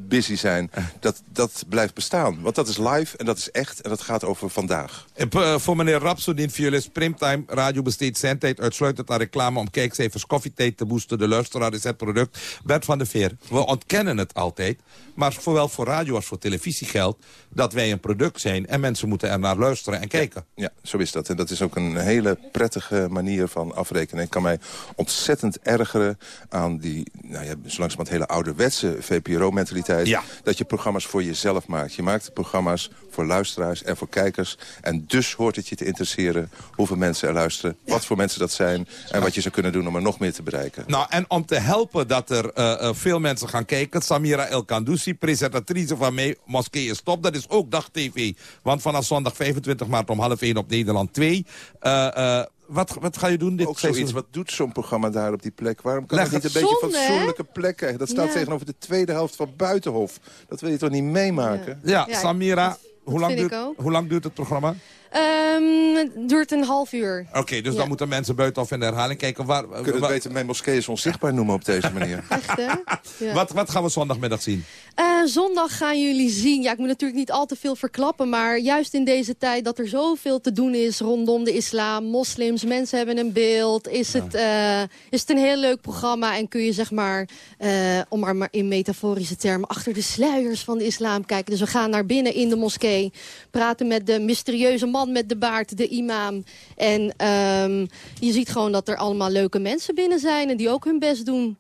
busy zijn. Dat, dat blijft bestaan. Want dat is live en dat is echt en dat gaat over vandaag. En, eh, voor meneer Rapsodin Violist, Primtime Radio besteedt zijn tijd uitsluitend aan reclame... om kijkcijfers koffietijd te boosten. De luisteraar is het product. Bert van der Veer, we ontkennen het altijd. Maar zowel voor radio als voor televisie geldt dat wij een product zijn... en mensen moeten er naar luisteren en kijken. Ja, zo is dat. En dat is ook een hele prettige manier van afrekenen. Ik kan mij ontzettend ergeren aan die, nou ja, zo langzamerhand hele ouderwetse VPRO-mentaliteit. Ja. Dat je programma's voor jezelf maakt. Je maakt programma's voor luisteraars en voor kijkers. En dus hoort het je te interesseren hoeveel mensen er luisteren. Wat voor mensen dat zijn. En wat je zou kunnen doen om er nog meer te bereiken. Nou, en om te helpen dat er eh, eh, veel mensen gaan kijken... Samira El Kandousi, presentatrice van mee, Moskee is Top. Dat is ook dag-tv. Want vanaf zondag 25 maart om half 1 op Nederland 2. Eh, eh, wat, wat ga je doen dit Ook zoiets, wat doet zo'n programma daar op die plek? Waarom kan Leg het niet een beetje Zonde, hè? fatsoenlijke plek krijgen? Dat staat Ja. tegenover de tweede helft van Buitenhof. Dat wil je toch niet meemaken? Ja, Ja, Samira, hoe, lang duurt, hoe lang duurt het programma? Ehm, het duurt een half uur. Oké, dus Ja. dan moeten mensen buitenaf in de herhaling kijken. Waar, We kunnen waar- het beter mijn moskee is onzichtbaar noemen op deze manier. Echt, hè? Ja. wat, wat gaan we zondagmiddag zien? Eh, zondag gaan jullie zien. Ja, ik moet natuurlijk niet al te veel verklappen. Maar juist in deze tijd dat er zoveel te doen is rondom de islam. Moslims, mensen hebben een beeld. Is, het, eh, is het een heel leuk programma. En kun je zeg maar, eh, om maar, maar in metaforische termen... achter de sluiers van de islam kijken. Dus we gaan naar binnen in de moskee. Praten met de mysterieuze man met de baard, de imam. En ehm, je ziet gewoon dat er allemaal leuke mensen binnen zijn. En die ook hun best doen.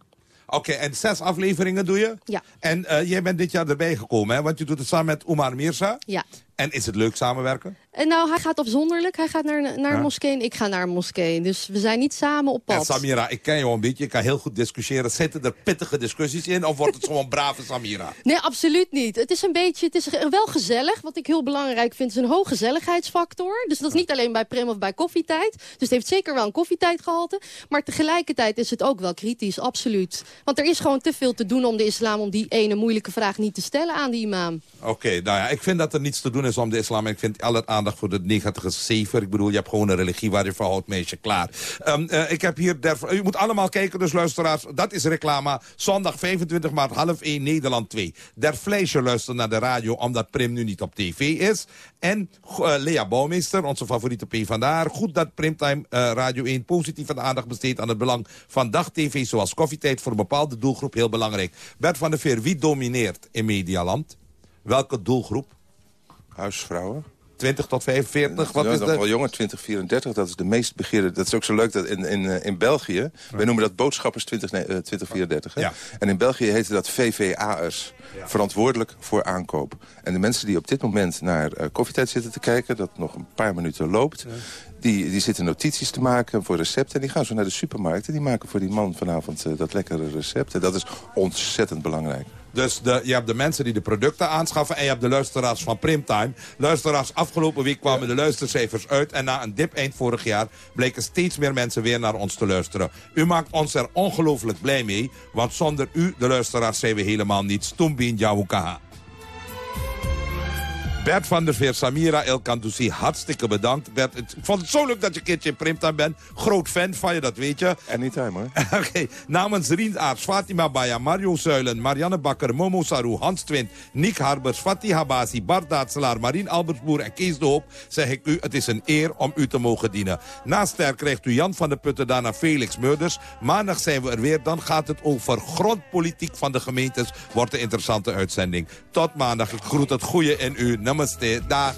Oké, en zes afleveringen doe je? Ja. En eh, jij bent dit jaar erbij gekomen, hè? Want je doet het samen met Omar Mirza. Ja. En is het leuk samenwerken? En nou, hij gaat afzonderlijk. Hij gaat naar, naar Ja. een moskee en ik ga naar een moskee. Dus we zijn niet samen op En pad. Samira, ik ken jou een beetje. Je kan heel goed discussiëren. Zitten er pittige discussies in? Of wordt het gewoon brave Samira? Nee, absoluut niet. Het is een beetje, het is wel gezellig. Wat ik heel belangrijk vind, is een hoog gezelligheidsfactor. Dus dat is niet alleen bij Prem of bij koffietijd. Dus het heeft zeker wel een koffietijdgehalte. Maar tegelijkertijd is het ook wel kritisch, absoluut. Want er is gewoon te veel te doen om de islam... om die ene moeilijke vraag niet te stellen aan die imam. Oké, nou ja, ik vind dat er niets te doen is om de islam. En ik vind alle aandacht voor de negatieve zever. Ik bedoel, je hebt gewoon een religie waar je voor houdt, meisje, klaar. Um, uh, ik heb hier... Der, u moet allemaal kijken, dus luisteraars. Dat is reclame. Zondag 25 maart, half 1, Nederland 2. Der Fleischer luistert naar de radio, omdat Prim nu niet op tv is. En uh, Lea Bouwmeester, onze favoriete P vandaar. Goed dat Primtime uh, Radio 1 positief aandacht besteedt aan het belang van dagtv... zoals koffietijd voor een bepaalde doelgroep heel belangrijk. Bert van der Veer, wie domineert in Medialand? Welke doelgroep? Huisvrouwen. 20 tot 45? Wat ja, is nog de... wel jonger, 20, 34. Dat is de meest begeerde. Dat is ook zo leuk dat in, in, eh, in België... Wij noemen dat boodschappers 20, nee, uh, 2034. Hè? Ja. En in België heette dat VVA'ers. Verantwoordelijk voor aankoop. En de mensen die op dit moment naar uh, koffietijd zitten te kijken... dat nog een paar minuten loopt... Die, die zitten notities te maken voor recepten. En die gaan zo naar de supermarkt. En die maken voor die man vanavond uh, dat lekkere recept. En dat is ontzettend belangrijk. Dus je hebt de mensen die de producten aanschaffen... en je hebt de luisteraars van Primtime. Luisteraars, afgelopen week kwamen de luistercijfers uit... en na een dip eind vorig jaar bleken steeds meer mensen weer naar ons te luisteren. U maakt ons er ongelooflijk blij mee... want zonder u, de luisteraars, zijn we helemaal niets. Tumbin Jawukaha. Bert van der Veer, Samira El Kandousi, hartstikke bedankt. Bert, ik vond het zo leuk dat je een keertje in Primtime bent. Groot fan van je, dat weet je. Anytime, hoor. Oké, okay. namens Rien Aarts, Fatima Baya, Mario Zuilen, Marianne Bakker, Momo Saru, Hans Twint, Nick Harbers, Fatih Habasi, Bart Daatselaar, Marien Albersboer en Kees de Hoop... zeg ik u, het is een eer om u te mogen dienen. Naast ster krijgt u Jan van der Putten, daarna Felix Meurders. Maandag zijn we er weer, dan gaat het over grondpolitiek van de gemeentes. Wordt een interessante uitzending. Tot maandag, ik groet het goede in u. Namaste, dag.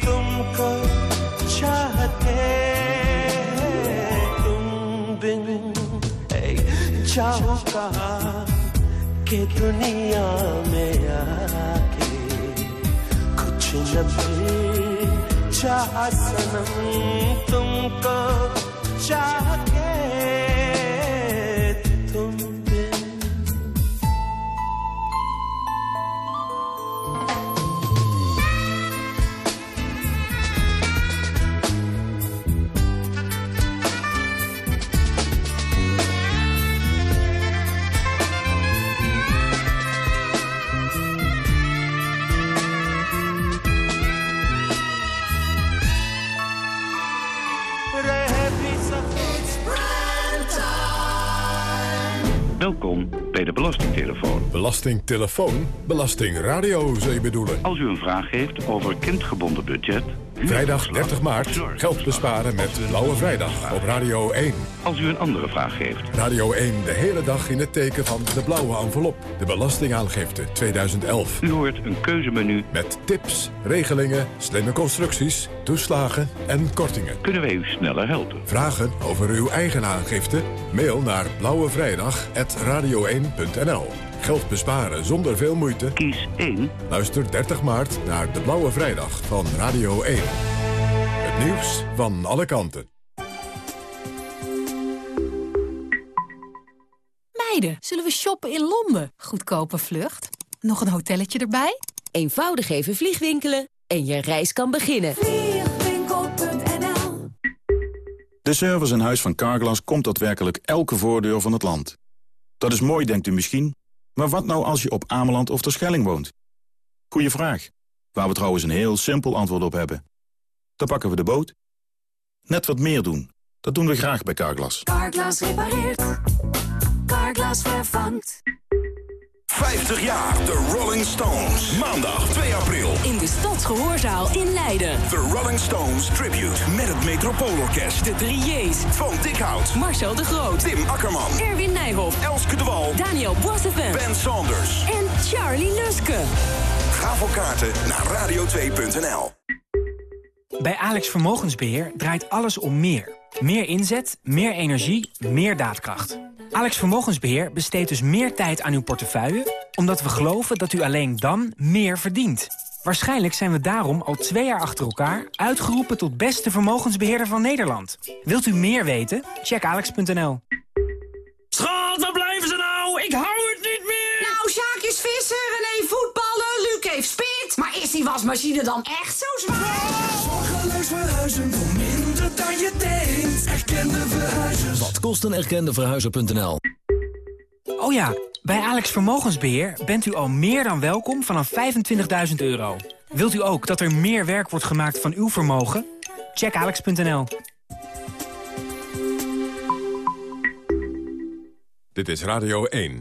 तुमको चाहते तुम बिन जाओ कहाँ के दुनिया में आके कुछ न चाह सनम तुमको चाह Welkom bij de Belastingtelefoon. Belastingtelefoon? Belastingradio, zou je bedoelen? Als u een vraag heeft over kindgebonden budget... Vrijdag 30 maart, geld besparen met Blauwe Vrijdag op Radio 1. Als u een andere vraag heeft. Radio 1 de hele dag in het teken van de blauwe envelop. De belastingaangifte 2011. U hoort een keuzemenu. Met tips, regelingen, slimme constructies, toeslagen en kortingen. Kunnen wij u sneller helpen? Vragen over uw eigen aangifte? Mail naar blauwevrijdag.radio1.nl Geld besparen zonder veel moeite? Kies 1. Luister 30 maart naar de Blauwe Vrijdag van Radio 1. Het nieuws van alle kanten. Meiden, zullen we shoppen in Londen? Goedkope vlucht. Nog een hotelletje erbij? Eenvoudig even vliegwinkelen en je reis kan beginnen. Vliegwinkel.nl De service in huis van Carglass komt daadwerkelijk elke voordeur van het land. Dat is mooi, denkt u misschien. Maar wat nou als je op Ameland of Terschelling woont? Goeie vraag. Waar we trouwens een heel simpel antwoord op hebben. Dan pakken we de boot. Net wat meer doen. Dat doen we graag bij Carglass. Carglass repareert. Carglass vervangt. 50 jaar The Rolling Stones. Maandag 2 april. In de Stadsgehoorzaal in Leiden. The Rolling Stones Tribute. Met het Metropoolorkest. De drie J's. Van Dikhout. Marcel de Groot. Tim Akkerman. Erwin Nijhoff. Elske de Wal. Daniel Boissevin. Ben Saunders. En Charlie Luske. Ga voor kaarten naar radio2.nl. Bij Alex Vermogensbeheer draait alles om meer. Meer inzet, meer energie, meer daadkracht. Alex Vermogensbeheer besteedt dus meer tijd aan uw portefeuille... omdat we geloven dat u alleen dan meer verdient. Waarschijnlijk zijn we daarom al twee jaar achter elkaar... uitgeroepen tot beste vermogensbeheerder van Nederland. Wilt u meer weten? Check alex.nl. Schat, waar blijven ze nou? Ik hou het niet meer! Nou, Sjaak is visser, René voetballen, Luc heeft spit. Maar is die wasmachine dan echt zo zwaar? Zorgeloos verhuizen voor dan je denkt. Erkende verhuizers. Wat kost een erkende verhuizer.nl? Oh ja, Bij Alex Vermogensbeheer bent u al meer dan welkom vanaf 25.000 euro. Wilt u ook dat er meer werk wordt gemaakt van uw vermogen? Check alex.nl. Dit is Radio 1.